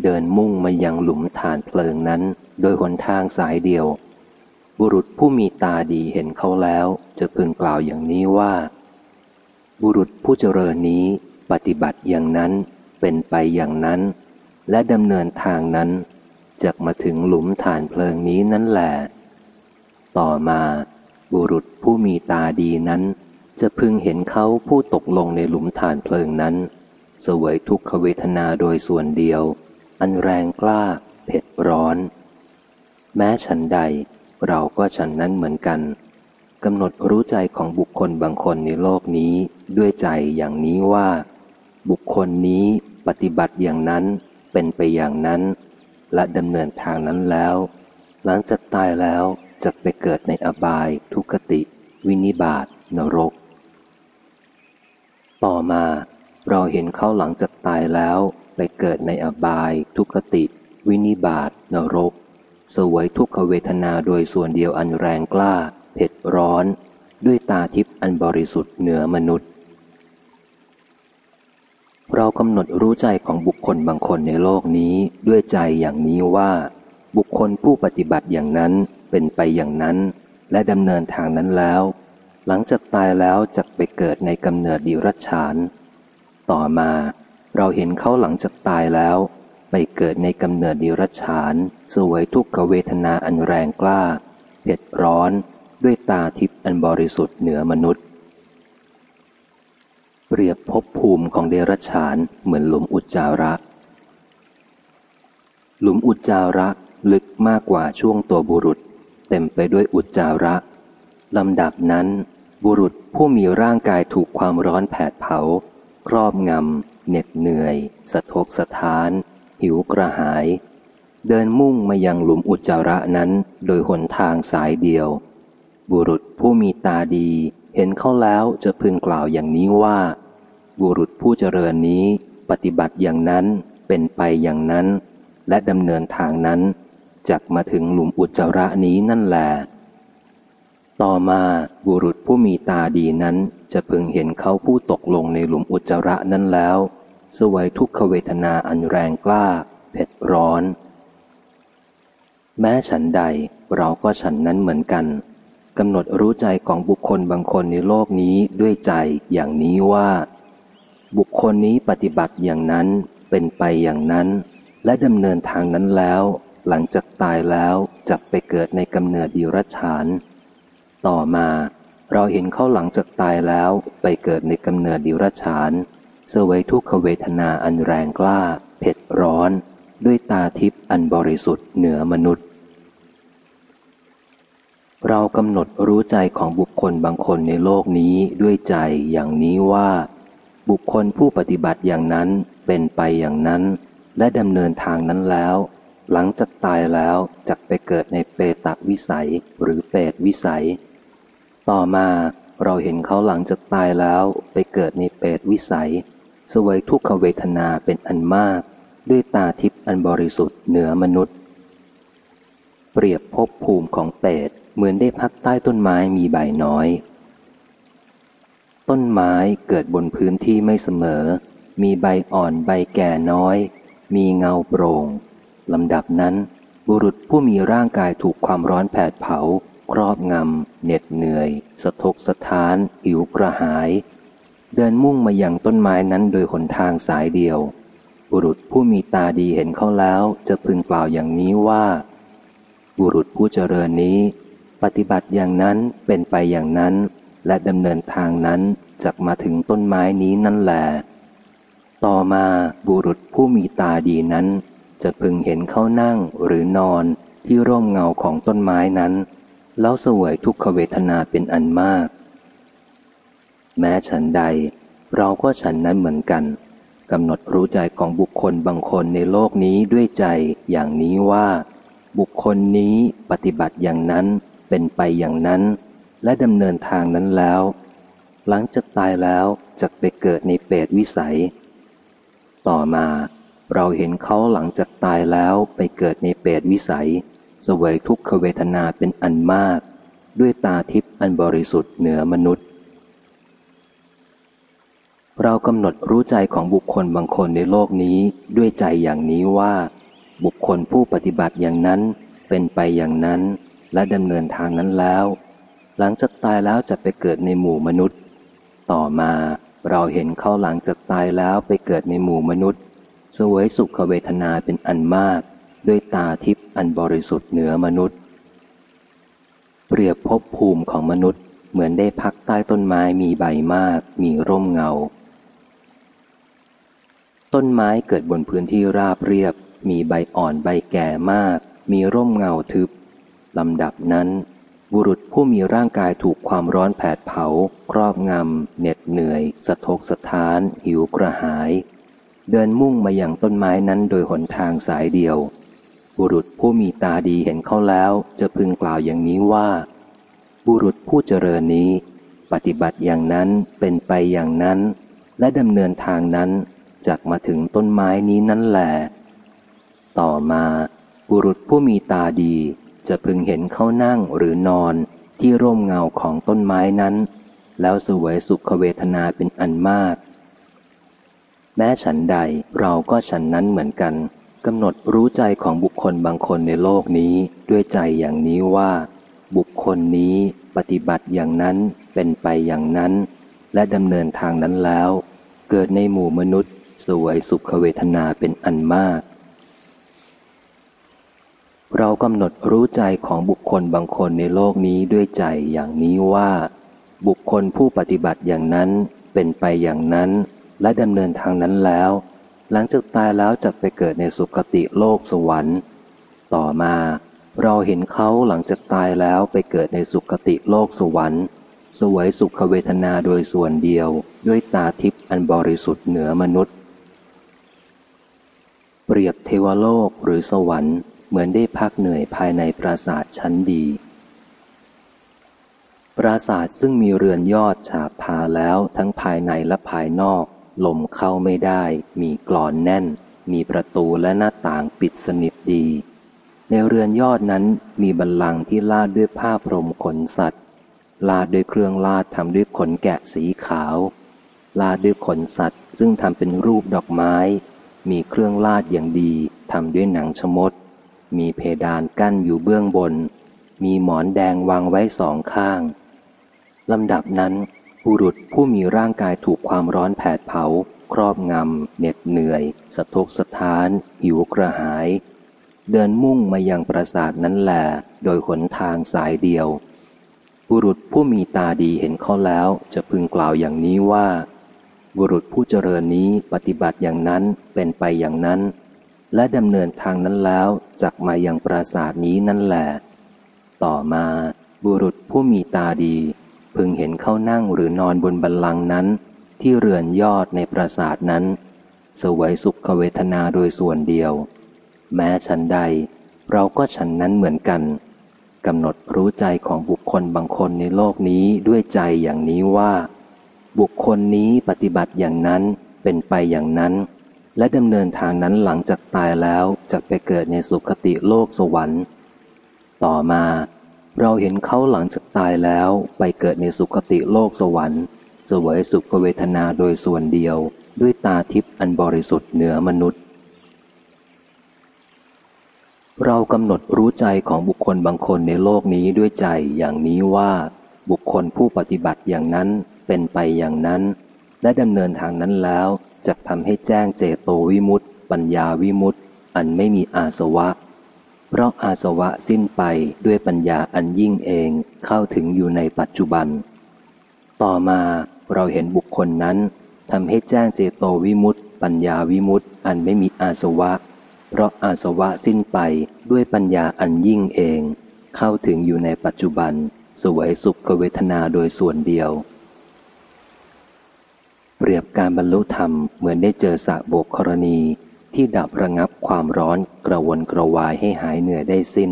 เดินมุ่งมายังหลุมฐานเพลิงนั้น โดยหนทางสายเดียว บุรุษผู้มีตาดีเห็นเขาแล้ว จะพึงกล่าวอย่างนี้ว่า บุรุษผู้เจริญนี้ ปฏิบัติอย่างนั้นเป็นไปอย่างนั้น และดำเนินทางนั้นจะมาถึงหลุมฐานเพลิงนี้นั่นแหละต่อมาบุรุษผู้มีตาดีนั้น จะพึงเห็นเขาผู้ตกลงในหลุมฐานเพลิงนั้น สวยทุกขเวทนาโดยส่วนเดียว อันแรงกล้า เผ็ดร้อน แม้ฉันใด เราก็ฉันนั้นเหมือนกันกำหนดรู้ใจของบุคคลบางคนในโลกนี้ด้วยใจอย่างนี้ว่า บุคคลนี้ปฏิบัติอย่างนั้นเป็นไปอย่างนั้น และดำเนินทางนั้นแล้ว หลังจากตายแล้วจะไปเกิดในอบาย ทุกติ วินิบาตนรก ต่อมาเราเห็นเขาหลังจากตายแล้วไปเกิดในอบาย ทุกติ วินิบาตนรก สวยทุกขเวทนาโดยส่วนเดียวอันแรงกล้า เผ็ดร้อน ด้วยตาทิพย์อันบริสุทธิ์เหนือมนุษย์ เรากำหนดรู้ใจของบุคคลบางคนในโลกนี้ด้วยใจอย่างนี้ว่า บุคคลผู้ปฏิบัติอย่างนั้นเป็นไปอย่างนั้น และดำเนินทางนั้นแล้ว หลังจากตายแล้วจะไปเกิดในกำเนิดดิรัจฉาน ต่อมาเราเห็นเขาหลังจากตายแล้ว ไปเกิดในกำเนิดดิรัจฉาน สวยทุกขเวทนาอันแรงกล้าเผ็ดร้อนด้วยตาทิพย์อันบริสุทธิ์เหนือมนุษย์ เปรียบภพภูมิของเดรัจฉานเหมือนหลุมอุจจาระ หลุมอุจจาระลึกมากกว่าช่วงตัวบุรุษ เต็มไปด้วยอุจจาระลำดับนั้น บุรุษผู้มีร่างกายถูกความร้อนแผดเผา ครอบงำเหน็ดเหนื่อย สะทกสะท้าน หิวกระหาย เดินมุ่งมายังหลุมอุจจาระนั้นโดยหนทางสายเดียว บุรุษผู้มีตาดีเห็นเขาแล้วจะพึงกล่าวอย่างนี้ว่า บุรุษผู้เจริญนี้ปฏิบัติอย่างนั้นเป็นไปอย่างนั้น และดำเนินทางนั้นจักมาถึงหลุมอุจจาระนี้นั่นแหละต่อมาบุรุษผู้มีตาดีนั้นจะพึงเห็นเขาผู้ตกลงในหลุมอุจจาระนั้นแล้ว สวยทุกขเวทนาอันแรงกล้า เผ็ดร้อน แม้ฉันใดเราก็ฉันนั้นเหมือนกันกำหนดรู้ใจของบุคคลบางคนในโลกนี้ด้วยใจอย่างนี้ว่า บุคคลนี้ปฏิบัติอย่างนั้นเป็นไปอย่างนั้น และดำเนินทางนั้นแล้ว หลังจากตายแล้วจะไปเกิดในกำเนิดดิรัจฉาน ต่อมาเราเห็นเขาหลังจากตายแล้วไปเกิดในกำเนิดดิรัจฉานเสวยทุกขเวทนาอันแรงกล้า เผ็ดร้อน ด้วยตาทิพย์อันบริสุทธิ์เหนือมนุษย์ เรากำหนดรู้ใจของบุคคลบางคนในโลกนี้ด้วยใจอย่างนี้ว่า บุคคลผู้ปฏิบัติอย่างนั้นเป็นไปอย่างนั้น และดำเนินทางนั้นแล้ว หลังจากตายแล้วจะไปเกิดในเปตะวิสัยหรือเปตวิสัย ต่อมาเราเห็นเขาหลังจากตายแล้วไปเกิดในเปตวิสัย สวยทุกขเวทนาเป็นอันมาก ด้วยตาทิพย์อันบริสุทธิ์เหนือมนุษย์ เปรียบภพภูมิของเปตเหมือนได้พักใต้ต้นไม้มีใบน้อย ต้นไม้เกิดบนพื้นที่ไม่เสมอ มีใบอ่อนใบแก่น้อย มีเงาโปร่งลำดับนั้น บุรุษผู้มีร่างกายถูกความร้อนแผดเผา ครอบงำเหน็ดเหนื่อย สะทกสะท้าน หิวกระหาย เดินมุ่งมาอย่างต้นไม้นั้นโดยหนทางสายเดียว บุรุษผู้มีตาดีเห็นเขาแล้วจะพึงกล่าวอย่างนี้ว่า บุรุษผู้เจริญนี้ ปฏิบัติอย่างนั้นเป็นไปอย่างนั้น และดำเนินทางนั้นจะมาถึงต้นไม้นี้นั่นแหละต่อมาบุรุษผู้มีตาดีนั้น จะพึงเห็นเขานั่งหรือนอนที่ร่มเงาของต้นไม้นั้น แล้วสวยทุกขเวทนาเป็นอันมาก แม้ฉันใด เราก็ฉันนั้นเหมือนกันกำหนดรู้ใจของบุคคลบางคนในโลกนี้ด้วยใจอย่างนี้ว่า บุคคลนี้ปฏิบัติอย่างนั้นเป็นไปอย่างนั้น และดำเนินทางนั้นแล้ว หลังจากตายแล้วจะไปเกิดในเปรตวิสัย ต่อมาเราเห็นเขาหลังจากตายแล้วไปเกิดในเปรตวิสัย สวยทุกขเวทนาเป็นอันมาก ด้วยตาทิพย์อันบริสุทธิ์เหนือมนุษย์ เรากำหนดรู้ใจของบุคคลบางคนในโลกนี้ด้วยใจอย่างนี้ว่า บุคคลผู้ปฏิบัติอย่างนั้นเป็นไปอย่างนั้นและดำเนินทางนั้นแล้ว หลังจากตายแล้วจะไปเกิดในหมู่มนุษย์ ต่อมาเราเห็นเขาหลังจากตายแล้วไปเกิดในหมู่มนุษย์สวยสุขเวทนาเป็นอันมาก ด้วยตาทิพย์อันบริสุทธิ์เหนือมนุษย์ เปรียบภพภูมิของมนุษย์ เหมือนได้พักใต้ต้นไม้มีใบมาก มีร่มเงา ต้นไม้เกิดบนพื้นที่ราบเรียบ มีใบอ่อนใบแก่มาก มีร่มเงาทึบลำดับนั้น บุรุษผู้มีร่างกายถูกความร้อนแผดเผา ครอบงำ เหน็ดเหนื่อย สะทกสะท้าน หิวกระหาย เดินมุ่งมาอย่างต้นไม้นั้นโดยหนทางสายเดียว บุรุษผู้มีตาดีเห็นเขาแล้วจะพึงกล่าวอย่างนี้ว่า บุรุษผู้เจริญนี้ ปฏิบัติอย่างนั้นเป็นไปอย่างนั้น และดำเนินทางนั้นจากมาถึงต้นไม้นี้นั่นแหละต่อมา บุรุษผู้มีตาดี จะพึงเห็นเขานั่งหรือนอนที่ร่มเงาของต้นไม้นั้น แล้วสวยสุขเวทนาเป็นอันมาก แม้ฉันใดเราก็ฉันนั้นเหมือนกันกำหนดรู้ใจของบุคคลบางคนในโลกนี้ด้วยใจอย่างนี้ว่า บุคคลนี้ปฏิบัติอย่างนั้นเป็นไปอย่างนั้น และดำเนินทางนั้นแล้ว เกิดในหมู่มนุษย์ สวยสุขเวทนาเป็นอันมาก เรากำหนดรู้ใจของบุคคลบางคนในโลกนี้ด้วยใจอย่างนี้ว่า บุคคลผู้ปฏิบัติอย่างนั้นเป็นไปอย่างนั้น และดำเนินทางนั้นแล้ว หลังจากตายแล้วจะไปเกิดในสุคติโลกสวรรค์ ต่อมา เราเห็นเขาหลังจากตายแล้วไปเกิดในสุคติโลกสวรรค์สวยสุขเวทนาโดยส่วนเดียว ด้วยตาทิพย์อันบริสุทธิ์เหนือมนุษย์ เปรียบเทวโลกหรือสวรรค์ เหมือนได้พักเหนื่อยภายในปราสาทชั้นดี ปราสาทซึ่งมีเรือนยอดฉาบทาแล้วทั้งภายในและภายนอก ลมเข้าไม่ได้ มีกรอนแน่น มีประตูและหน้าต่างปิดสนิทดี ในเรือนยอดนั้นมีบันลังที่ลาดด้วยผ้าพรมขนสัตว์ ลาดด้วยเครื่องลาดทำด้วยขนแกะสีขาว ลาดด้วยขนสัตว์ ซึ่งทำเป็นรูปดอกไม้ มีเครื่องลาดอย่างดีทำด้วยหนังชมด มีเพดานกั้นอยู่เบื้องบน มีหมอนแดงวางไว้สองข้างลำดับนั้นบุรุษผู้มีร่างกายถูกความร้อนแผดเผา ครอบงำเหน็ดเหนื่อย สะทกสะท้าน หิวกระหาย เดินมุ่งมายังปราสาทนั้นแหลโดยหนทางสายเดียว บุรุษผู้มีตาดีเห็นเขาแล้วจะพึงกล่าวอย่างนี้ว่า บุรุษผู้เจริญนี้ปฏิบัติอย่างนั้นเป็นไปอย่างนั้น และดำเนินทางนั้นแล้วจักมาอยังปราสาทนี้นั่นแหละ ต่อมาบุรุษผู้มีตาดี พึงเห็นเขานั่งหรือนอนบนบันลังนั้น ที่เรือนยอดในปราสาทนั้น สวยสุขเวทนาโดยส่วนเดียว แม้ฉันใด เราก็ฉันนั้นเหมือนกันกำหนดรู้ใจของบุคคลบางคนในโลกนี้ด้วยใจอย่างนี้ว่า บุคคลนี้ปฏิบัติอย่างนั้นเป็นไปอย่างนั้น และดำเนินทางนั้นหลังจากตายแล้วจะไปเกิดในสุคติโลกสวรรค์ ต่อมา เราเห็นเขาหลังจากตายแล้วไปเกิดในสุคติโลกสวรรค์ สวยสุขเวทนาโดยส่วนเดียว ด้วยตาทิพย์อันบริสุทธิ์เหนือมนุษย์ เรากำหนดรู้ใจของบุคคลบางคนในโลกนี้ด้วยใจอย่างนี้ว่า บุคคลผู้ปฏิบัติอย่างนั้นเป็นไปอย่างนั้น และดำเนินทางนั้นแล้วจะทำให้แจ้งเจโตวิมุตติ ปัญญาวิมุตติ อันไม่มีอาสวะ เพราะอาสวะสิ้นไปด้วยปัญญาอันยิ่งเองเข้าถึงอยู่ในปัจจุบัน ต่อมาเราเห็นบุคคลนั้นทำให้แจ้งเจโตวิมุตต์ปัญญาวิมุตต์อันไม่มีอาสวะ เพราะอาสวะสิ้นไปด้วยปัญญาอันยิ่งเอง เข้าถึงอยู่ในปัจจุบัน สวยสุขเวทนาโดยส่วนเดียว เปรียบการบรรลุธรรมเหมือนได้เจอสะโบกกรณีที่ดับระงับความร้อนกระวนกระวายให้หายเหนื่อยได้สิ้น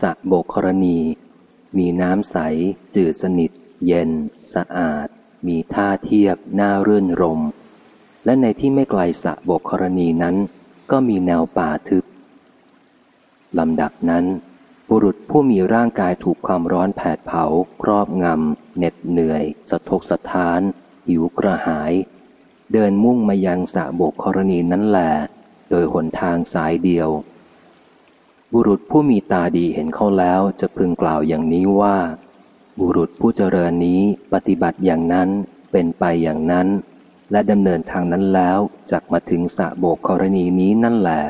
สะโบกครณี มีน้ำใส จืดสนิท เย็น สะอาด มีท่าเทียบน่ารื่นรม และในที่ไม่ไกลสะโบกครณีนั้น ก็มีแนวป่าทึบลำดับนั้น บุรุษผู้มีร่างกายถูกความร้อนแผดเผา ครอบงำเหน็ดเหนื่อย สะทกสะท้าน หิวกระหาย เดินมุ่งมายังสะโบกกรณีนั้นแหลโดยหนทางสายเดียว บุรุษผู้มีตาดีเห็นเขาแล้วจะพึงกล่าวอย่างนี้ว่า บุรุษผู้เจริญนี้ปฏิบัติอย่างนั้นเป็นไปอย่างนั้น และดำเนินทางนั้นแล้วจักมาถึงสะโบกกรณีนี้นั่นแหละ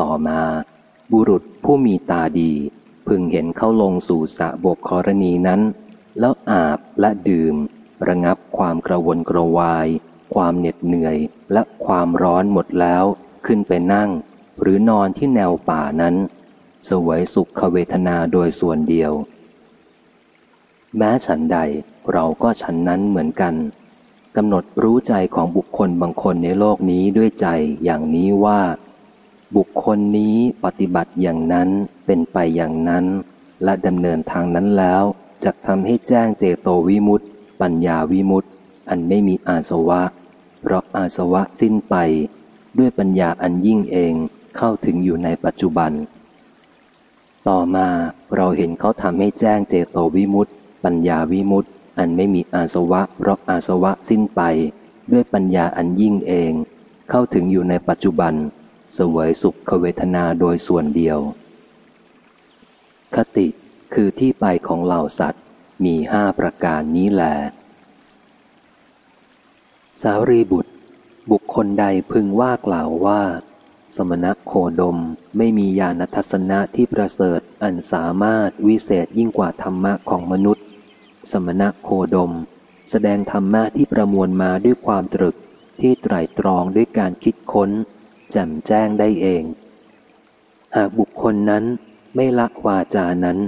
ต่อมา บุรุษผู้มีตาดี พึงเห็นเข้าลงสู่สะบกกรณีนั้น แล้วอาบและดื่ม ระงับความกระวนกระวาย ความเหน็ดเหนื่อยและความร้อนหมดแล้วขึ้นไปนั่ง หรือนอนที่แนวป่านั้น สวยสุขเวทนาโดยส่วนเดียว แม้ฉันใดเราก็ฉันนั้นเหมือนกันกำหนดรู้ใจของบุคคลบางคนในโลกนี้ด้วยใจอย่างนี้ว่า บุคคลนี้ปฏิบัติอย่างนั้นเป็นไปอย่างนั้น และดำเนินทางนั้นแล้วจะทำให้แจ้งเจโตวิมุตติปัญญาวิมุตต์อันไม่มีอาสวะ เพราะอาสวะสิ้นไป ด้วยปัญญาอันยิ่งเองเข้าถึงอยู่ในปัจจุบัน ต่อมาเราเห็นเขาทำให้แจ้งเจโตวิมุตต์ปัญญาวิมุตต์อันไม่มีอาสวะ เพราะอาสวะสิ้นไป ด้วยปัญญาอันยิ่งเอง เข้าถึงอยู่ในปัจจุบัน สวยสุขเวทนาโดยส่วนเดียว คติคือที่ไปของเหล่าสัตว์มีห้าประการนี้แหลสารีบุตร บุคคลใดพึงว่ากล่าวว่า สมณะโคดมไม่มีญาณทัศนะที่ประเสริฐอันสามารถวิเศษยิ่งกว่าธรรมะของมนุษย์ สมณะโคดม แสดงธรรมะที่ประมวลมาด้วยความตรึกที่ไตรตรองด้วยการคิดค้น แจ่มแจ้งได้เอง หากบุคคลนั้นไม่ละวาจานั้น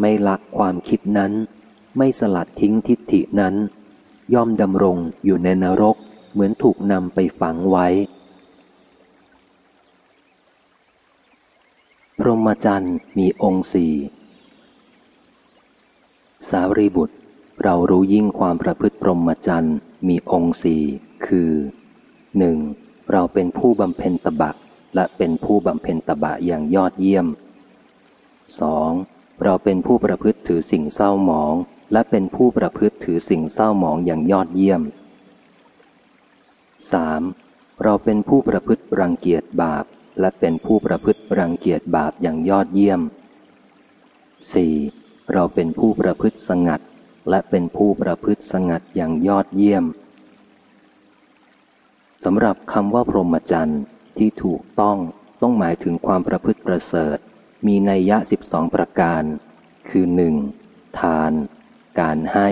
ไม่ละความคิดนั้น ไม่สลัดทิ้งทิฏฐินั้น ย่อมดำรงอยู่ในนรกเหมือนถูกนำไปฝังไว้ พรหมจรรย์มีองค์สี่สารีบุตร เรารู้ยิ่งความประพฤติพรหมจรรย์มีองค์สี่คือหนึ่ง เราเป็นผู้บำเพ็ญตบะและเป็นผู้บำเพ็ญตบะอย่างยอดเยี่ยม 2. เราเป็นผู้ประพฤติถือสิ่งเศร้าหมอง และเป็นผู้ประพฤติถือสิ่งเศร้าหมองอย่างยอดเยี่ยม 3. เราเป็นผู้ประพฤติรังเกียจบาป และเป็นผู้ประพฤติรังเกียจบาปอย่างยอดเยี่ยม 4. เราเป็นผู้ประพฤติสงัด และเป็นผู้ประพฤติสงัดอย่างยอดเยี่ยม สำหรับคำว่าพรหมจรรย์ที่ถูกต้องต้องหมายถึงความประพฤติประเสริฐ มีนัยยะสิบสองประการ คือหนึ่งทาน การให้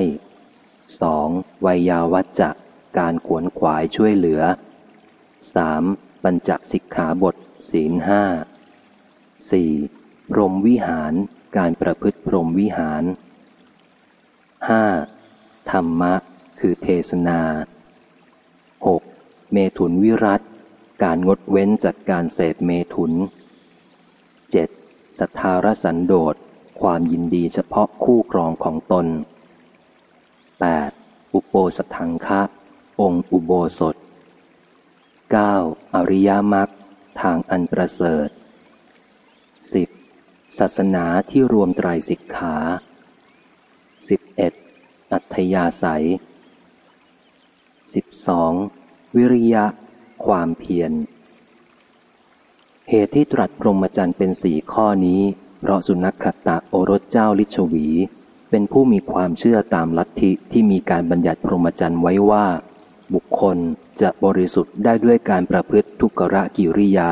สองวัยาวัจจะการขวนขวายช่วยเหลือสามปัญจสิกขาบท ศีลห้าสี่พรหมวิหารการประพฤติพรหมวิหารห้าธรรมะ คือเทศนาหก เมถุนวิรัตการงดเว้นจากการเสพเมถุน 7. สัทธารสันโดษความยินดีเฉพาะคู่ครองของตน 8. อุโปสถังคะ องค์อุโบสถ 9. อริยมรรคทางอันประเสริฐ 10. ศาสนาที่รวมไตรสิกขา 11. อัธยาศัย 12. วิริยะ ความเพียร เหตุที่ตรัสพรหมจรรย์เป็นสี่ข้อนี้ เพราะสุนัขขตะโอรสเจ้าลิชวี เป็นผู้มีความเชื่อตามลัทธิที่มีการบัญญัติพรหมจรรย์ไว้ว่า บุคคลจะบริสุทธิ์ได้ด้วยการประพฤติทุกรกิริยา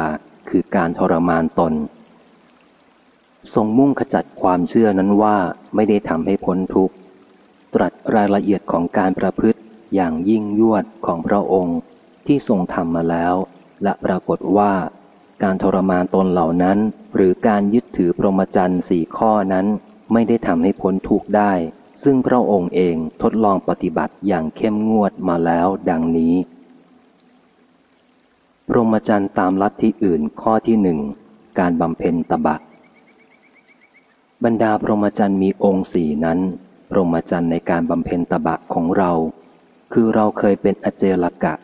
คือการทรมานตน ทรงมุ่งขจัดความเชื่อนั้นว่าไม่ได้ทำให้พ้นทุกข์ ตรัสรายละเอียดของการประพฤติ อย่างยิ่งยวดของพระองค์ที่ทรงทำมาแล้ว และปรากฏว่า การทรมานตนเหล่านั้น หรือการยึดถือพรหมจรรย์สี่ข้อนั้น ไม่ได้ทำให้พ้นทุกข์ได้ ซึ่งพระองค์เองทดลองปฏิบัติอย่างเข้มงวดมาแล้วดังนี้ พรหมจรรย์ตามลัทธิอื่นข้อที่หนึ่งการบำเพ็ญตบะ บรรดาพรหมจรรย์มีองค์สี่นั้นพรหมจรรย์ในการบำเพ็ญตบะของเรา คือเราเคยเป็นอเจลกะ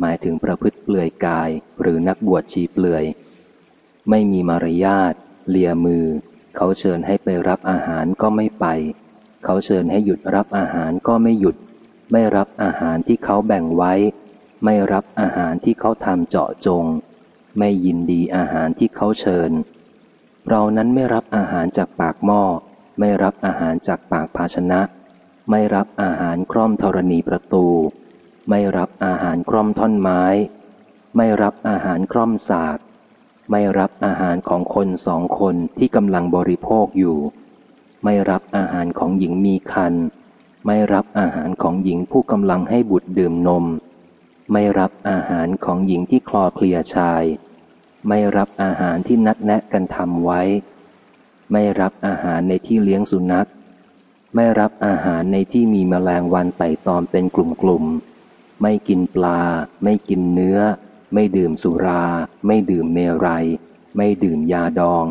หมายถึงประพฤติเปลือยกายหรือนักบวชชีเปลือย ไม่มีมารยาทเลียมือ เขาเชิญให้ไปรับอาหารก็ไม่ไป เขาเชิญให้หยุดรับอาหารก็ไม่หยุด ไม่รับอาหารที่เขาแบ่งไว้ ไม่รับอาหารที่เขาทำเจาะจง ไม่ยินดีอาหารที่เขาเชิญ เรานั้นไม่รับอาหารจากปากหม้อ ไม่รับอาหารจากปากภาชนะ ไม่รับอาหารคร่อมธรณีประตู ไม่รับอาหารคร่อมท่อนไม้ ไม่รับอาหารคร่อมสากไม่รับอาหารของคนสองคนที่กำลังบริโภคอยู่ ไม่รับอาหารของหญิงมีคัน ไม่รับอาหารของหญิงผู้กำลังให้บุตรดื่มนม ไม่รับอาหารของหญิงที่คลอเคลียชาย ไม่รับอาหารที่นัดแนะกันทำไว้ ไม่รับอาหารในที่เลี้ยงสุนัข ไม่รับอาหารในที่มีแมลงวันไต่ตอมเป็นกลุ่มๆ ไม่กินปลา ไม่กินเนื้อ ไม่ดื่มสุรา ไม่ดื่มเมรัย ไม่ดื่มยาดอง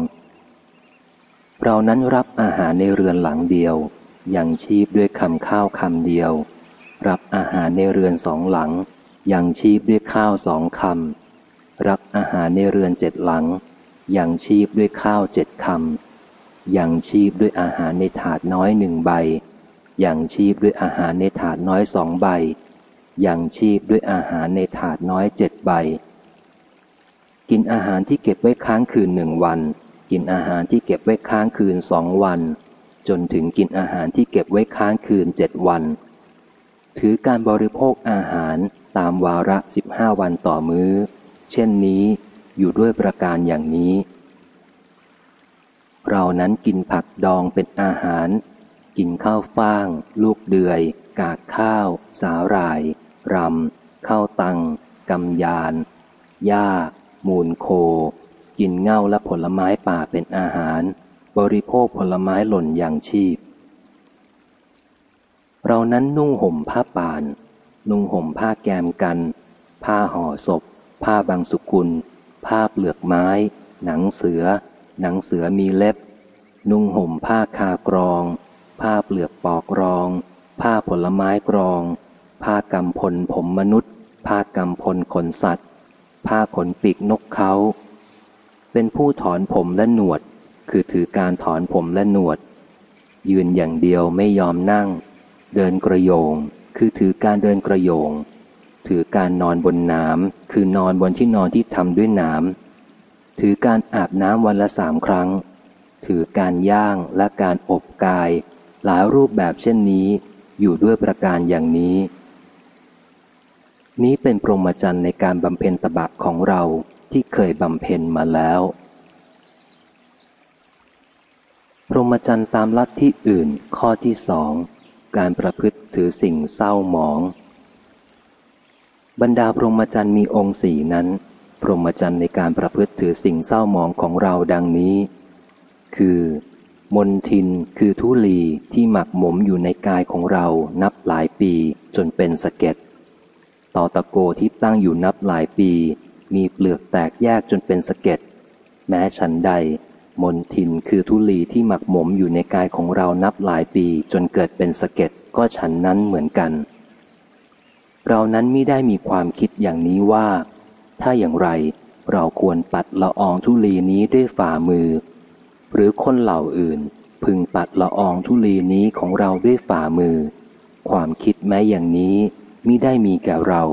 เรานั้นรับอาหารในเรือนหลังเดียว ยังชีพด้วยคำข้าวคำเดียว รับอาหารในเรือนสองหลัง ยังชีพด้วยข้าวสองคำรับอาหารในเรือนเจ็ดหลัง ยังชีพด้วยข้าวเจ็ดคำ ยังชีพด้วยอาหารในถาดน้อยหนึ่งใบ ยังชีพด้วยอาหารในถาดน้อยสองใบ ยังชีพด้วยอาหารในถาดน้อยเจ็ดใบ กินอาหารที่เก็บไว้ค้างคืนหนึ่งวัน กินอาหารที่เก็บไว้ค้างคืนสองวัน จนถึงกินอาหารที่เก็บไว้ค้างคืนเจ็ดวัน ถือการบริโภคอาหารตามวาระสิบห้าวันต่อมือ้อ เช่นนี้อยู่ด้วยประการอย่างนี้ เรานั้นกินผักดองเป็นอาหาร กินข้าวฟ่าง ลูกเดือย กากข้าว สาหร่าย รำ ข้าวตังกำยานหญ้า มูลโค กินเง่าและผลไม้ป่าเป็นอาหาร บริโภคผลไม้หล่นอย่างชีพ เรานั้นนุ่งห่มผ้าป่าน นุ่งห่มผ้าแกมกัน ผ้าห่อศพ ผ้าบางสุกุล ผ้าเปลือกไม้ หนังเสือ หนังเสือมีเล็บ นุ่งห่มผ้าคากรอง ผ้าเปลือกปอกรอง ผ้าผลไม้กรอง ผ้ากำพลผมมนุษย์ ผ้ากำพลขนสัตว์ ผ้าขนปีกนกเขา เป็นผู้ถอนผมและหนวด คือถือการถอนผมและหนวด ยืนอย่างเดียวไม่ยอมนั่ง เดินกระโยง คือถือการเดินกระโยง ถือการนอนบนน้ำคือนอนบนที่นอนที่ทำด้วยน้ำ ถือการอาบน้ำวันละสามครั้ง ถือการย่างและการอบกาย หลายรูปแบบเช่นนี้ อยู่ด้วยประการอย่างนี้ นี้เป็นปรหมจันทร์ในการบำเพ็ญตบะของเราที่เคยบำเพ็ญมาแล้ว พรหมจรรย์ตามลัทธิอื่นข้อที่สอง การประพฤติถือสิ่งเศร้าหมอง บรรดาพรหมจรรย์มีองค์สี่นั้น พรหมจรรย์ในการประพฤติถือสิ่งเศร้าหมองของเราดังนี้ คือ มนทินคือทุลีที่หมักหมมอยู่ในกายของเรานับหลายปีจนเป็นสะเก็ดต่อตะโกที่ตั้งอยู่นับหลายปี มีเปลือกแตกแยกจนเป็นสะเก็ดแม้ฉันใด มนทินคือทุลีที่หมักหมมอยู่ในกายของเรานับหลายปีจนเกิดเป็นสะเก็ดก็ฉันนั้นเหมือนกันเรานั้นไม่ได้มีความคิดอย่างนี้ว่า ถ้าอย่างไรเราควรปัดละอองทุลีนี้ด้วยฝ่ามือ หรือคนเหล่าอื่น พึงปัดละอองทุลีนี้ของเราด้วยฝ่ามือ ความคิดแม้อย่างนี้มิได้มีแก่เรา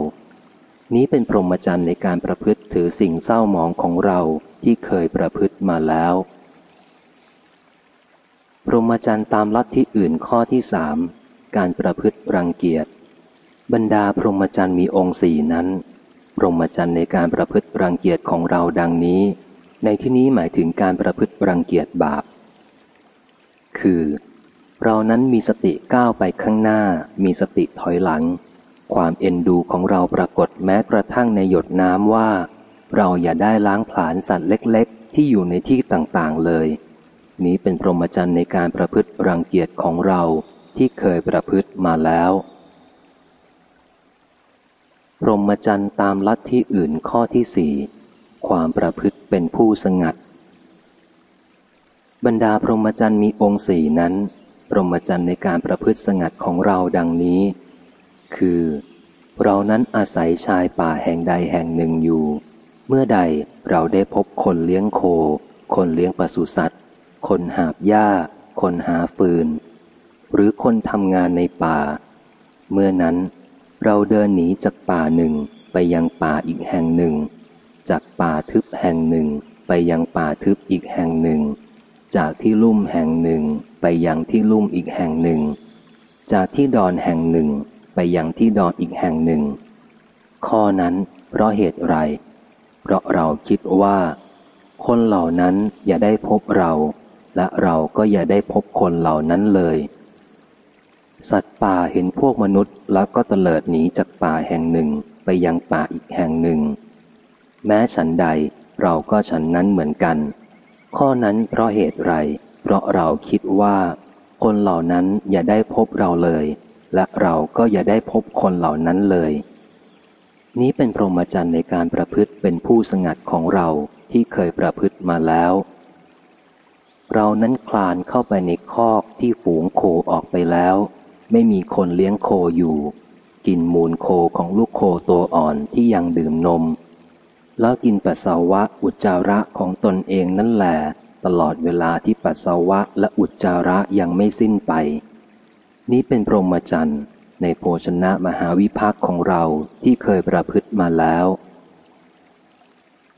นี้เป็นพรหมจรรย์ในการประพฤติถือสิ่งเศร้าหมองของเราที่เคยประพฤติมาแล้ว พรหมจรรย์ตามลัทธิอื่นข้อที่สามการประพฤติรังเกียจ บรรดาพรหมจรรย์มีองค์สี่นั้น พรหมจรรย์ในการประพฤติรังเกียจของเราดังนี้ ในที่นี้หมายถึงการประพฤติรังเกียจบาป คือ เรานั้นมีสติก้าวไปข้างหน้า มีสติถอยหลัง ความเอ็นดูของเราปรากฏแม้กระทั่งในหยดน้ำว่า เราอย่าได้ล้างผลาญสัตว์เล็ก ๆ ที่อยู่ในที่ต่างๆเลย นี้เป็นพรหมจรรย์ในการประพฤติรังเกียจของเราที่เคยประพฤติมาแล้ว รหมจรรย์ตามลัทธิอื่นข้อที่สี่ความประพฤติเป็นผู้สงัด บรรดาพรหมจรรย์มีองค์สี่นั้น พรหมจรรย์ในการประพฤติสงัดของเราดังนี้ คือ เรานั้นอาศัยชายป่าแห่งใดแห่งหนึ่งอยู่ เมื่อใดเราได้พบคนเลี้ยงโค คนเลี้ยงปศุสัตว์ คนหาบหญ้า คนหาฟืน หรือคนทำงานในป่า เมื่อนั้น เราเดินหนีจากป่าหนึ่งไปยังป่าอีกแห่งหนึ่ง จากป่าทึบแห่งหนึ่ง ไปยังป่าทึบอีกแห่งหนึ่ง จากที่ลุ่มแห่งหนึ่ง ไปยังที่ลุ่มอีกแห่งหนึ่ง จากที่ดอนแห่งหนึ่ง ไปยังที่ดอนอีกแห่งหนึ่ง ข้อนั้นเพราะเหตุไร เพราะเราคิดว่า คนเหล่านั้นอย่าได้พบเรา และเราก็อย่าได้พบคนเหล่านั้นเลย สัตว์ป่าเห็นพวกมนุษย์ แล้วก็เตลิดหนีจากป่าแห่งหนึ่งไปยังป่าอีกแห่งหนึ่ง แม้ฉันใดเราก็ฉันนั้นเหมือนกัน ข้อนั้นเพราะเหตุไร เพราะเราคิดว่า คนเหล่านั้นอย่าได้พบเราเลย และเราก็อย่าได้พบคนเหล่านั้นเลย นี้เป็นพรหมจรรย์ในการประพฤติเป็นผู้สงัดของเราที่เคยประพฤติมาแล้ว เรานั้นคลานเข้าไปในคอกที่ฝูงโคออกไปแล้ว ไม่มีคนเลี้ยงโคอยู่ กินมูลโคของลูกโคตัวอ่อนที่ยังดื่มนม แล้วกินปัสสาวะอุจจาระของตนเองนั่นแหละตลอดเวลาที่ปัสสาวะและอุจจาระยังไม่สิ้นไป นี้เป็นพรหมจรรย์ในโภชนะมหาวิภักของเราที่เคยประพฤติมาแล้ว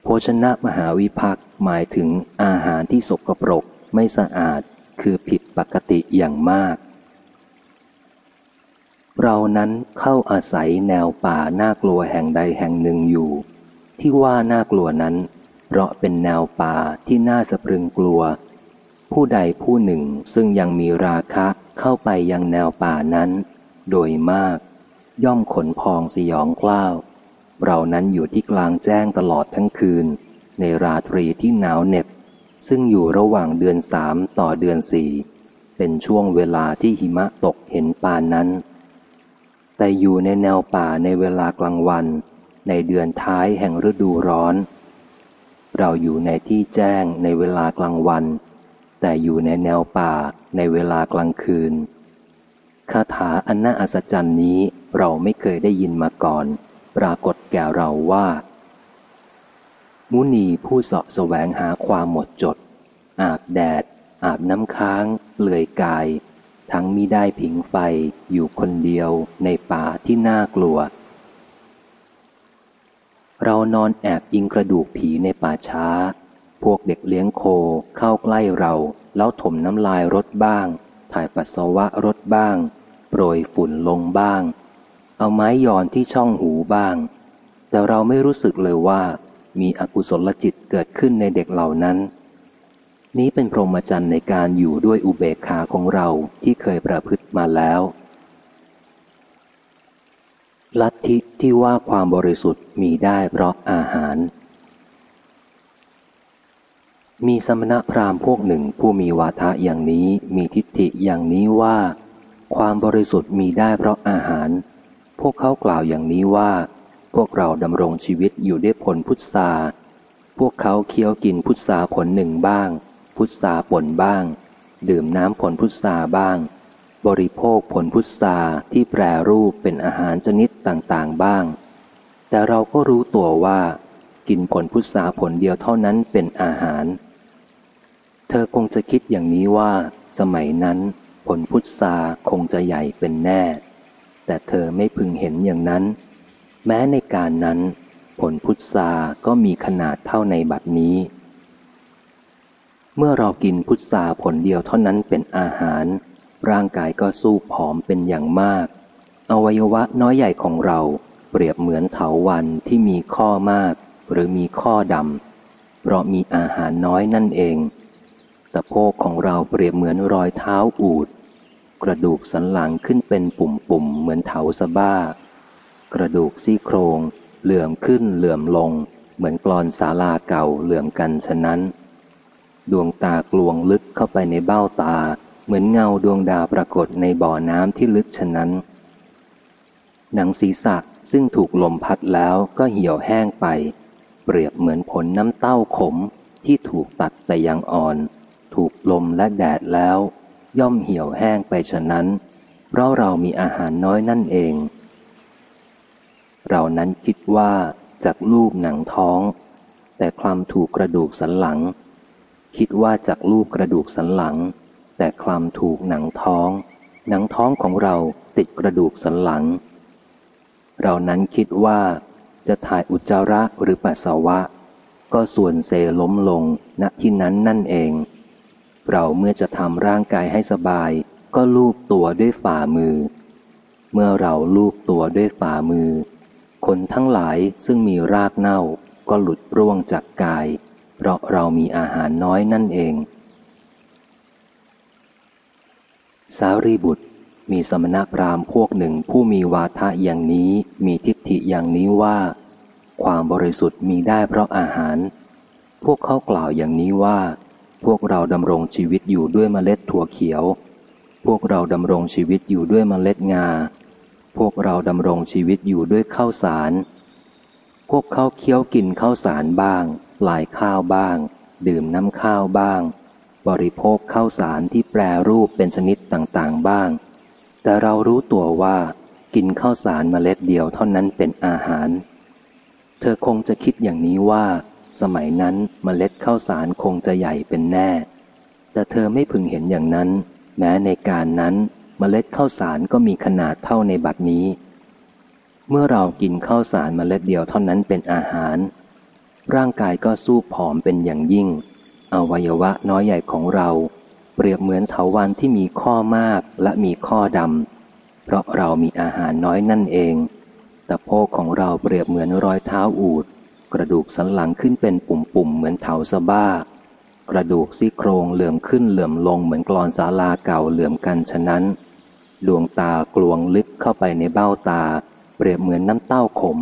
โภชนะมหาวิภักหมายถึงอาหารที่สกปรกไม่สะอาดคือผิดปกติอย่างมาก เรานั้นเข้าอาศัยแนวป่าน่ากลัวแห่งใดแห่งหนึ่งอยู่ ที่ว่าน่ากลัวนั้น เพราะเป็นแนวป่าที่น่าสะพรึงกลัว ผู้ใดผู้หนึ่งซึ่งยังมีราคะเข้าไปยังแนวป่านั้น โดยมาก ย่อมขนพองสยองกล้าว เรานั้นอยู่ที่กลางแจ้งตลอดทั้งคืน ในราตรีที่หนาวเหน็บ ซึ่งอยู่ระหว่างเดือนสามต่อเดือนสี่เป็นช่วงเวลาที่หิมะตกเห็นปานนั้น แต่อยู่ในแนวป่าในเวลากลางวัน ในเดือนท้ายแห่งฤดูร้อน เราอยู่ในที่แจ้งในเวลากลางวัน แต่อยู่ในแนวป่าในเวลากลางคืนคาถาอันน่าอัศจรรย์นี้เราไม่เคยได้ยินมาก่อน ปรากฏแก่เราว่า มุนีผู้เสาะแสวงหาความหมดจด อาบแดด อาบน้ำค้างเปลือยกาย ทั้งมิได้ผิงไฟอยู่คนเดียวในป่าที่น่ากลัว เรานอนแอบยิงกระดูกผีในป่าช้า พวกเด็กเลี้ยงโคเข้าใกล้เรา แล้วถมน้ำลายรถบ้าง ถ่ายปัสสาวะรถบ้าง โปรยฝุ่นลงบ้าง เอาไม้ยอนที่ช่องหูบ้าง แต่เราไม่รู้สึกเลยว่า มีอกุศลจิตเกิดขึ้นในเด็กเหล่านั้น นี้เป็นพรหมจรรย์ในการอยู่ด้วยอุเบกขาของเราที่เคยประพฤติมาแล้ว ลัทธิที่ว่าความบริสุทธิ์มีได้เพราะอาหาร มีสมณพราหมณ์พวกหนึ่งผู้มีวาทะอย่างนี้มีทิฏฐิอย่างนี้ว่า ความบริสุทธิ์มีได้เพราะอาหาร พวกเขากล่าวอย่างนี้ว่า พวกเราดำรงชีวิตอยู่ด้วยผลพุทธาพวกเขาเคี้ยวกินพุทธาผลหนึ่งบ้าง พุทธาป่นบ้าง ดื่มน้ำผลพุทธาบ้าง บริโภคผลพุทธาที่แปรรูปเป็นอาหารชนิดต่างๆบ้าง แต่เราก็รู้ตัวว่า กินผลพุทธาผลเดียวเท่านั้นเป็นอาหาร เธอคงจะคิดอย่างนี้ว่า สมัยนั้น ผลพุทธาคงจะใหญ่เป็นแน่ แต่เธอไม่พึงเห็นอย่างนั้น แม้ในการนั้น ผลพุทธาก็มีขนาดเท่าในบัดนี้ เมื่อเรากินพุทธาผลเดียวเท่านั้นเป็นอาหาร ร่างกายก็สู้ผอมเป็นอย่างมาก อวัยวะน้อยใหญ่ของเราเปรียบเหมือนเถาวันที่มีข้อมาก หรือมีข้อดำเพราะมีอาหารน้อยนั่นเองตะโพกของเราเปรียบเหมือนรอยเท้าอูด กระดูกสันหลังขึ้นเป็นปุ่มๆเหมือนเถาสะบ้า กระดูกซี่โครง เหลื่อมขึ้นเหลื่อมลง เหมือนกรอนศาลาเก่าเหลื่อมกันฉะนั้น ดวงตากลวงลึกเข้าไปในเบ้าตา เหมือนเงาดวงดาวปรากฏในบ่อน้ำที่ลึกฉะนั้น หนังศีรษะซึ่งถูกลมพัดแล้วก็เหี่ยวแห้งไป เปรียบเหมือนผลน้ำเต้าขมที่ถูกตัดแต่ยังอ่อน ถูกลมและแดดแล้ว ย่อมเหี่ยวแห้งไปฉะนั้น เพราะเรามีอาหารน้อยนั่นเอง เรานั้นคิดว่าจากรูปหนังท้อง แต่คลำถูกกระดูกสันหลัง คิดว่าจากรูปกระดูกสันหลัง แต่คลำถูกหนังท้อง หนังท้องของเราติดกระดูกสันหลัง เรานั้นคิดว่าจะถ่ายอุจจาระหรือปัสสาวะ ก็ส่วนเซล้มลงณที่นั้นนั่นเอง เราเมื่อจะทำร่างกายให้สบาย ก็ลูบตัวด้วยฝ่ามือ เมื่อเราลูบตัวด้วยฝ่ามือ คนทั้งหลายซึ่งมีรากเน่าก็หลุดร่วงจากกาย เพราะเรามีอาหารน้อยนั่นเอง สารีบุตรมีสมณพราหมณ์พวกหนึ่งผู้มีวาทะอย่างนี้มีทิฏฐิอย่างนี้ว่า ความบริสุทธิ์มีได้เพราะอาหาร พวกเขากล่าวอย่างนี้ว่า พวกเราดำรงชีวิตอยู่ด้วยเมล็ดถั่วเขียว พวกเราดำรงชีวิตอยู่ด้วยเมล็ดงา พวกเราดำรงชีวิตอยู่ด้วยข้าวสาร พวกเขาเคี้ยวกินข้าวสารบ้าง ปลายข้าวบ้าง ดื่มน้ำข้าวบ้าง บริโภคข้าวสารที่แปรรูปเป็นชนิดต่างๆบ้าง แต่เรารู้ตัวว่า กินข้าวสารเมล็ดเดียวเท่านั้นเป็นอาหาร เธอคงจะคิดอย่างนี้ว่า สมัยนั้นเมล็ดข้าวสารคงจะใหญ่เป็นแน่ แต่เธอไม่พึงเห็นอย่างนั้น แม้ในการนั้นเมล็ดข้าวสารก็มีขนาดเท่าในบัดนี้ เมื่อเรากินข้าวสารเมล็ดเดียวเท่านั้นเป็นอาหาร ร่างกายก็สู้ผอมเป็นอย่างยิ่ง อวัยวะน้อยใหญ่ของเรา เปรียบเหมือนเถาวันที่มีข้อมากและมีข้อดำ เพราะเรามีอาหารน้อยนั่นเอง แต่โพกของเราเปรียบเหมือนรอยเท้าอูด กระดูกสันหลังขึ้นเป็นปุ่มๆเหมือนเถาสะบ้า กระดูกซี่โครงเหลื่อมขึ้นเหลื่อมลงเหมือนกรอนศาลาเก่าเหลื่อมกันฉะนั้น ดวงตากลวงลึกเข้าไปในเบ้าตา เปรียบเหมือนน้ำเต้าขม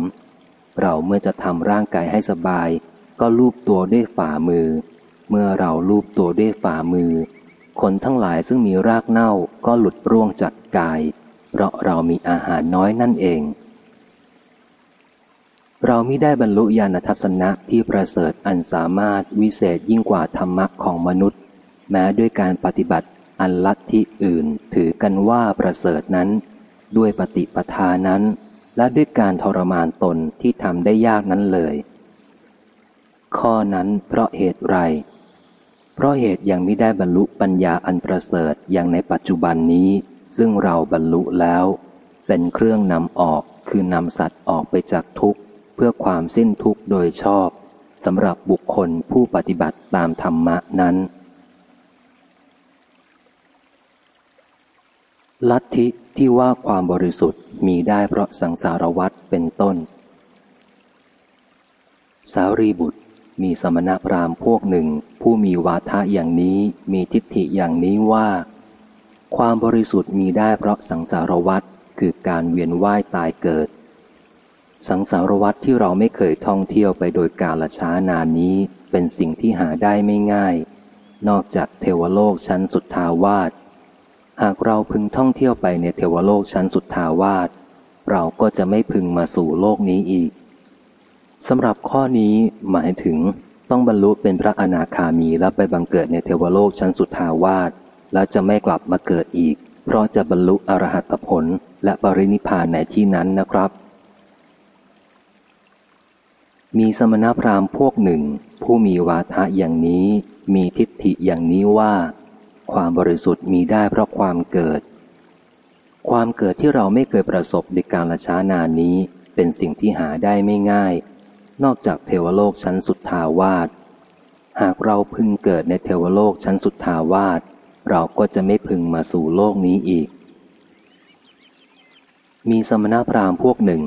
เราเมื่อจะทำร่างกายให้สบาย ก็ลูบตัวด้วยฝ่ามือ เมื่อเราลูบตัวด้วยฝ่ามือ คนทั้งหลายซึ่งมีรากเน่าก็หลุดร่วงจากกาย เพราะเรามีอาหารน้อยนั่นเอง เราไม่ได้บรรลุญาณทัศนะที่ประเสริฐอันสามารถวิเศษยิ่งกว่าธรรมะของมนุษย์ แม้ด้วยการปฏิบัติอันลัทธิอื่นถือกันว่าประเสริฐนั้น ด้วยปฏิปทานั้น และด้วยการทรมานตนที่ทำได้ยากนั้นเลย ข้อนั้นเพราะเหตุไร เพราะเหตุยังไม่ได้บรรลุปัญญาอันประเสริฐอย่างในปัจจุบันนี้ ซึ่งเราบรรลุแล้ว เป็นเครื่องนำออกคือนำสัตว์ออกไปจากทุกข์ เพื่อความสิ้นทุกข์โดยชอบสำหรับบุคคลผู้ปฏิบัติตามธรรมะนั้น ลัทธิ ที่ว่าความบริสุทธิ์มีได้เพราะสังสารวัตรเป็นต้น สารีบุตรมีสมณพราหมณ์พวกหนึ่ง ผู้มีวาทะอย่างนี้มีทิฏฐิอย่างนี้ว่า ความบริสุทธิ์มีได้เพราะสังสารวัตรคือการเวียนว่ายตายเกิด สังสารวัตรที่เราไม่เคยท่องเที่ยวไปโดยกาลช้านานนี้เป็นสิ่งที่หาได้ไม่ง่าย นอกจากเทวโลกชั้นสุดทาวาส หากเราพึงท่องเที่ยวไปในเทวโลกชั้นสุดทาวาสเราก็จะไม่พึงมาสู่โลกนี้อีกสำหรับข้อนี้หมายถึงต้องบรรลุเป็นพระอนาคามีแล้วไปบังเกิดในเทวโลกชั้นสุดทาวาสแล้วจะไม่กลับมาเกิดอีก เพราะจะบรรลุอรหัตผลและปรินิพานในที่นั้นนะครับ มีสมณพราหมณ์พวกหนึ่ง ผู้มีวาทะอย่างนี้ มีทิฏฐิอย่างนี้ว่า ความบริสุทธิ์มีได้เพราะความเกิด ความเกิดที่เราไม่เคยประสบในการละช้านานนี้เป็นสิ่งที่หาได้ไม่ง่าย นอกจากเทวโลกชั้นสุดทาวาสหากเราพึงเกิดในเทวโลกชั้นสุดทาวาสเราก็จะไม่พึงมาสู่โลกนี้อีก มีสมณพราหมณ์พวกหนึ่ง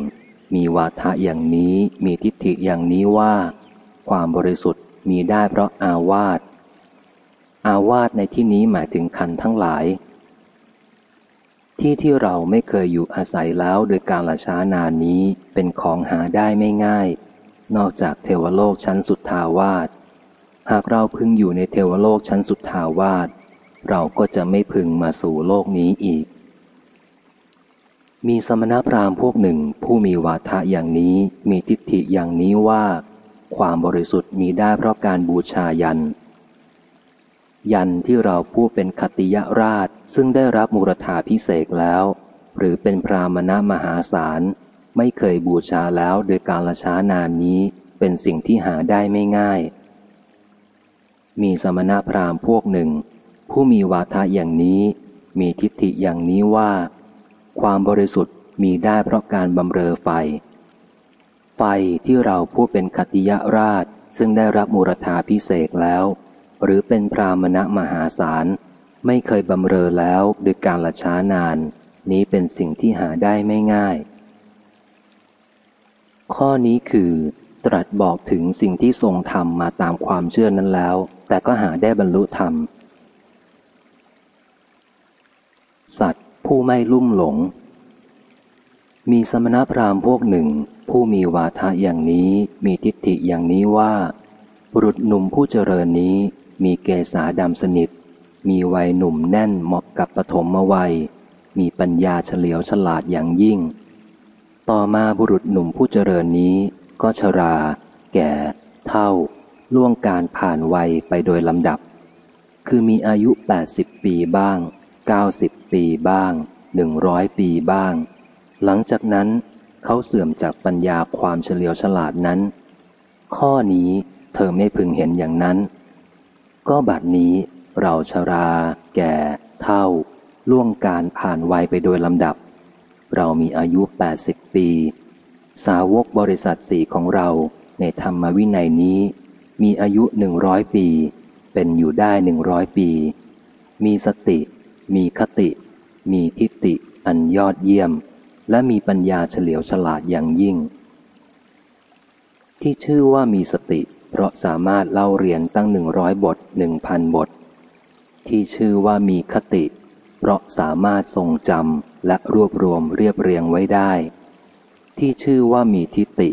มีวาทะอย่างนี้มีทิฏฐิอย่างนี้ว่า ความบริสุทธิ์มีได้เพราะอาวาส อาวาสในที่นี้หมายถึงขันทั้งหลาย ที่ที่เราไม่เคยอยู่อาศัยแล้วโดยการละช้านานนี้เป็นของหาได้ไม่ง่าย นอกจากเทวโลกชั้นสุดทาวาสหากเราพึงอยู่ในเทวโลกชั้นสุดทาวาสเราก็จะไม่พึงมาสู่โลกนี้อีก มีสมณพราหมณ์พวกหนึ่งผู้มีวาทะอย่างนี้มีทิฏฐิอย่างนี้ว่า ความบริสุทธิ์มีได้เพราะการบูชายัน ยันที่เราผู้เป็นคติยราชซึ่งได้รับมูรธาพิเศษแล้ว หรือเป็นพรามณมหาศาล ไม่เคยบูชาแล้วโดยการละช้านานนี้เป็นสิ่งที่หาได้ไม่ง่าย มีสมณพราหมณ์พวกหนึ่ง ผู้มีวาทะอย่างนี้ มีทิฏฐิอย่างนี้ว่า ความบริสุทธิ์มีได้เพราะการบำเรอไฟ ไฟที่เราผู้เป็นคติยราชซึ่งได้รับมูรธาพิเศษแล้ว หรือเป็นพรามณมหาศาล ไม่เคยบำเรอแล้วโดยการละช้านาน นี้เป็นสิ่งที่หาได้ไม่ง่าย ข้อนี้คือ ตรัสบอกถึงสิ่งที่ทรงทำมาตามความเชื่อนั้นแล้ว แต่ก็หาได้บรรลุธรรม สัตว์ผู้ไม่ลุ่มหลง มีสมณพราหมณ์พวกหนึ่ง ผู้มีวาทะอย่างนี้มีทิฏฐิอย่างนี้ว่า บุรุษหนุ่มผู้เจริญนี้ มีเกษาดำสนิท มีวัยหนุ่มแน่นเหมาะกับปฐมวัย มีปัญญาเฉลียวฉลาดอย่างยิ่ง ต่อมาบุรุษหนุ่มผู้เจริญนี้ ก็ชรา แก่ เท่า ล่วงการผ่านวัยไปโดยลำดับ คือมีอายุ 80 ปีบ้าง 90 ปีบ้าง100ปีบ้าง หลังจากนั้นเขาเสื่อมจากปัญญาความเฉลียวฉลาดนั้น ข้อนี้เธอไม่พึงเห็นอย่างนั้น ก็บัดนี้เราชรา แก่ เท่า ล่วงการผ่านวัยไปโดยลำดับ เรามีอายุ 80 ปี สาวกบริษัทสี่ของเราในธรรมวินัยนี้ มีอายุหนึ่งร้อยปี เป็นอยู่ได้หนึ่งร้อยปี มีสติ มีคติ มีทิฏฐิอันยอดเยี่ยม และมีปัญญาเฉลียวฉลาดอย่างยิ่ง ที่ชื่อว่ามีสติเเพราะสามารถเล่าเรียนตั้งหนึ่งร้อยบทหนึ่งพันบท ที่ชื่อว่ามีคติ เพราะสามารถทรงจำและรวบรวมเรียบเรียงไว้ได้ ที่ชื่อว่ามีทิฏฐิ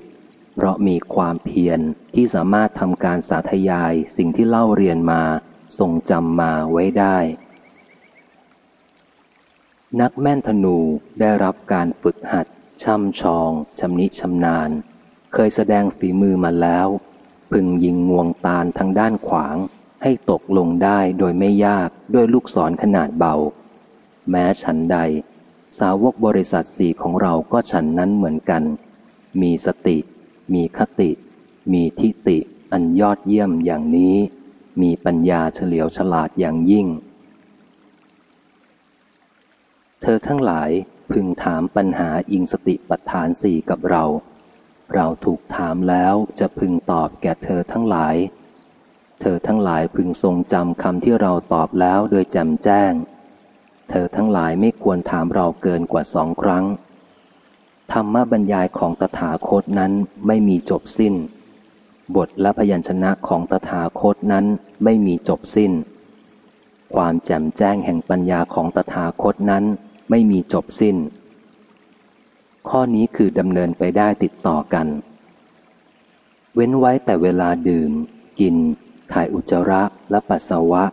เพราะมีความเพียรที่สามารถทำการสาธยายสิ่งที่เล่าเรียนมาทรงจำมาไว้ได้ นักแม่นธนูได้รับการฝึกหัดช่ำชองชำนิชำนาญ เคยแสดงฝีมือมาแล้ว พึงยิงงวงตาลทางด้านขวาง ให้ตกลงได้โดยไม่ยากด้วยลูกศรขนาดเบา แม้ฉันใด สาวกบริษัทสี่ของเราก็ฉันนั้นเหมือนกัน มีสติ มีคติ มีทิฏฐิอันยอดเยี่ยมอย่างนี้ มีปัญญาเฉลียวฉลาดอย่างยิ่ง เธอทั้งหลายพึงถามปัญหาอิงสติปัฏฐานสี่กับเรา เราถูกถามแล้วจะพึงตอบแก่เธอทั้งหลาย เธอทั้งหลายพึงทรงจำคำที่เราตอบแล้วโดยแจ่มแจ้ง เธอทั้งหลายไม่ควรถามเราเกินกว่าสองครั้ง ธรรมบรรยายของตถาคตนั้นไม่มีจบสิ้น บทและพยัญชนะของตถาคตนั้นไม่มีจบสิ้น ความแจ่มแจ้งแห่งปัญญาของตถาคตนั้นไม่มีจบสิ้น ข้อนี้คือดำเนินไปได้ติดต่อกัน เว้นไว้แต่เวลาดื่ม กิน ถ่ายอุจจาระและปัสสาวะ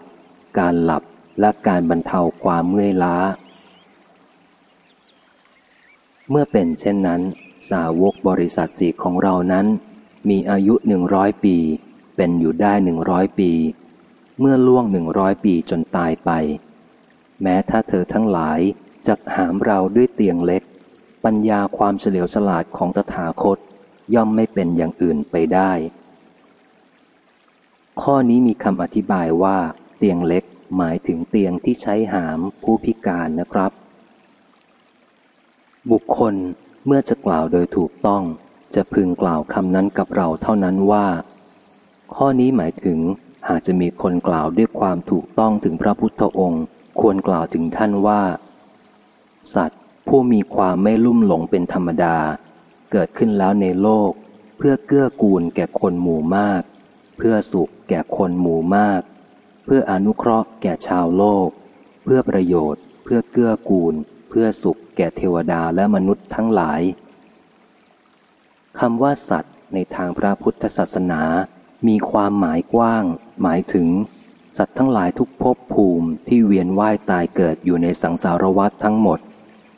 การหลับและการบรรเทาความเมื่อยล้า เมื่อเป็นเช่นนั้น สาวกบริษัทสีของเรานั้น มีอายุหนึ่งร้อยปี เป็นอยู่ได้หนึ่งร้อยปี เมื่อล่วงหนึ่งร้อยปีจนตายไป แม้ถ้าเธอทั้งหลายจะหามเราด้วยเตียงเล็ก ปัญญาความเฉลียวฉลาดของตถาคตย่อมไม่เป็นอย่างอื่นไปได้ ข้อนี้มีคำอธิบายว่า เตียงเล็กหมายถึงเตียงที่ใช้หามผู้พิการนะครับ บุคคลเมื่อจะกล่าวโดยถูกต้อง จะพึงกล่าวคำนั้นกับเราเท่านั้นว่า ข้อนี้หมายถึงหากจะมีคนกล่าวด้วยความถูกต้องถึงพระพุทธองค์ ควรกล่าวถึงท่านว่า สัตว ผู้มีความไม่ลุ่มหลงเป็นธรรมดา เกิดขึ้นแล้วในโลก เพื่อเกื้อกูลแก่คนหมู่มาก เพื่อสุขแก่คนหมู่มาก เพื่ออนุเคราะห์แก่ชาวโลก เพื่อประโยชน์ เพื่อเกื้อกูล เพื่อสุขแก่เทวดาและมนุษย์ทั้งหลายคำว่าสัตว์ในทางพระพุทธศาสนา มีความหมายกว้าง หมายถึง สัตว์ทั้งหลายทุกภพภูมิที่เวียนว่ายตายเกิดอยู่ในสังสารวัฏทั้งหมด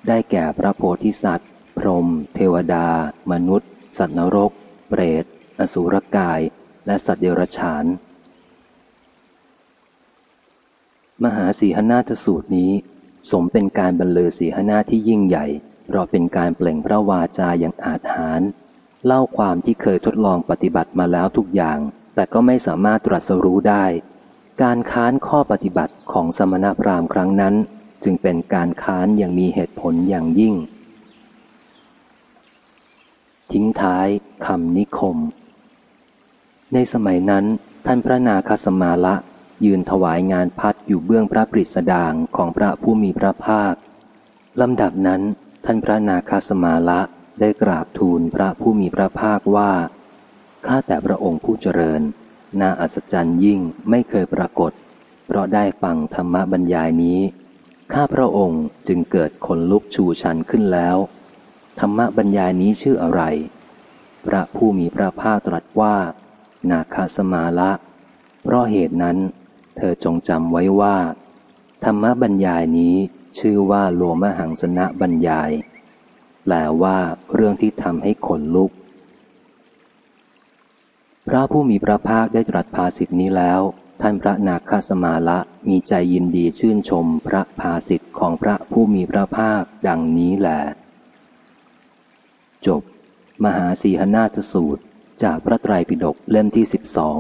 ได้แก่พระโพธิสัตว์ พรหมเทวดา มนุษย์ สัตว์นรก เปรต อสุรกาย และสัตว์เดรัจฉาน มหาสีหนาทสูตรนี้ สมเป็นการบรรลือสีหนาที่ยิ่งใหญ่ เพราะเป็นการเปล่งพระวาจาอย่างอาจหาร เล่าความที่เคยทดลองปฏิบัติมาแล้วทุกอย่าง แต่ก็ไม่สามารถตรัสรู้ได้ การค้านข้อปฏิบัติของสมณพราหมณ์ครั้งนั้น จึงเป็นการค้านอย่างมีเหตุผลอย่างยิ่ง ทิ้งท้ายคำนิคม ในสมัยนั้นท่านพระนาคสมาละยืนถวายงานพัดอยู่เบื้องพระปริสดางของพระผู้มีพระภาคลำดับนั้น ท่านพระนาคสมาละได้กราบทูลพระผู้มีพระภาคว่า ข้าแต่พระองค์ผู้เจริญ น่าอัศจรรย์ยิ่งไม่เคยปรากฏ เพราะได้ฟังธรรมบรรยายนี้ ข้าพระองค์จึงเกิดขนลุกชูชันขึ้นแล้ว ธรรมบรรยายนี้ชื่ออะไร พระผู้มีพระภาคตรัสว่า นาคาสมาละ เพราะเหตุนั้น เธอจงจำไว้ว่า ธรรมบรรยายนี้ชื่อว่าโลมหังสนะบรรยาย แปลว่าเรื่องที่ทำให้ขนลุก พระผู้มีพระภาคได้ตรัสภาสิทนี้แล้ว ท่านพระนาคสมาละ มีใจยินดีชื่นชมพระภาสิทธิ์ของพระผู้มีพระภาคดังนี้แหลจบ มหาสีหนาทสูตร จากพระไตรปิฎกเล่มที่สิบสอง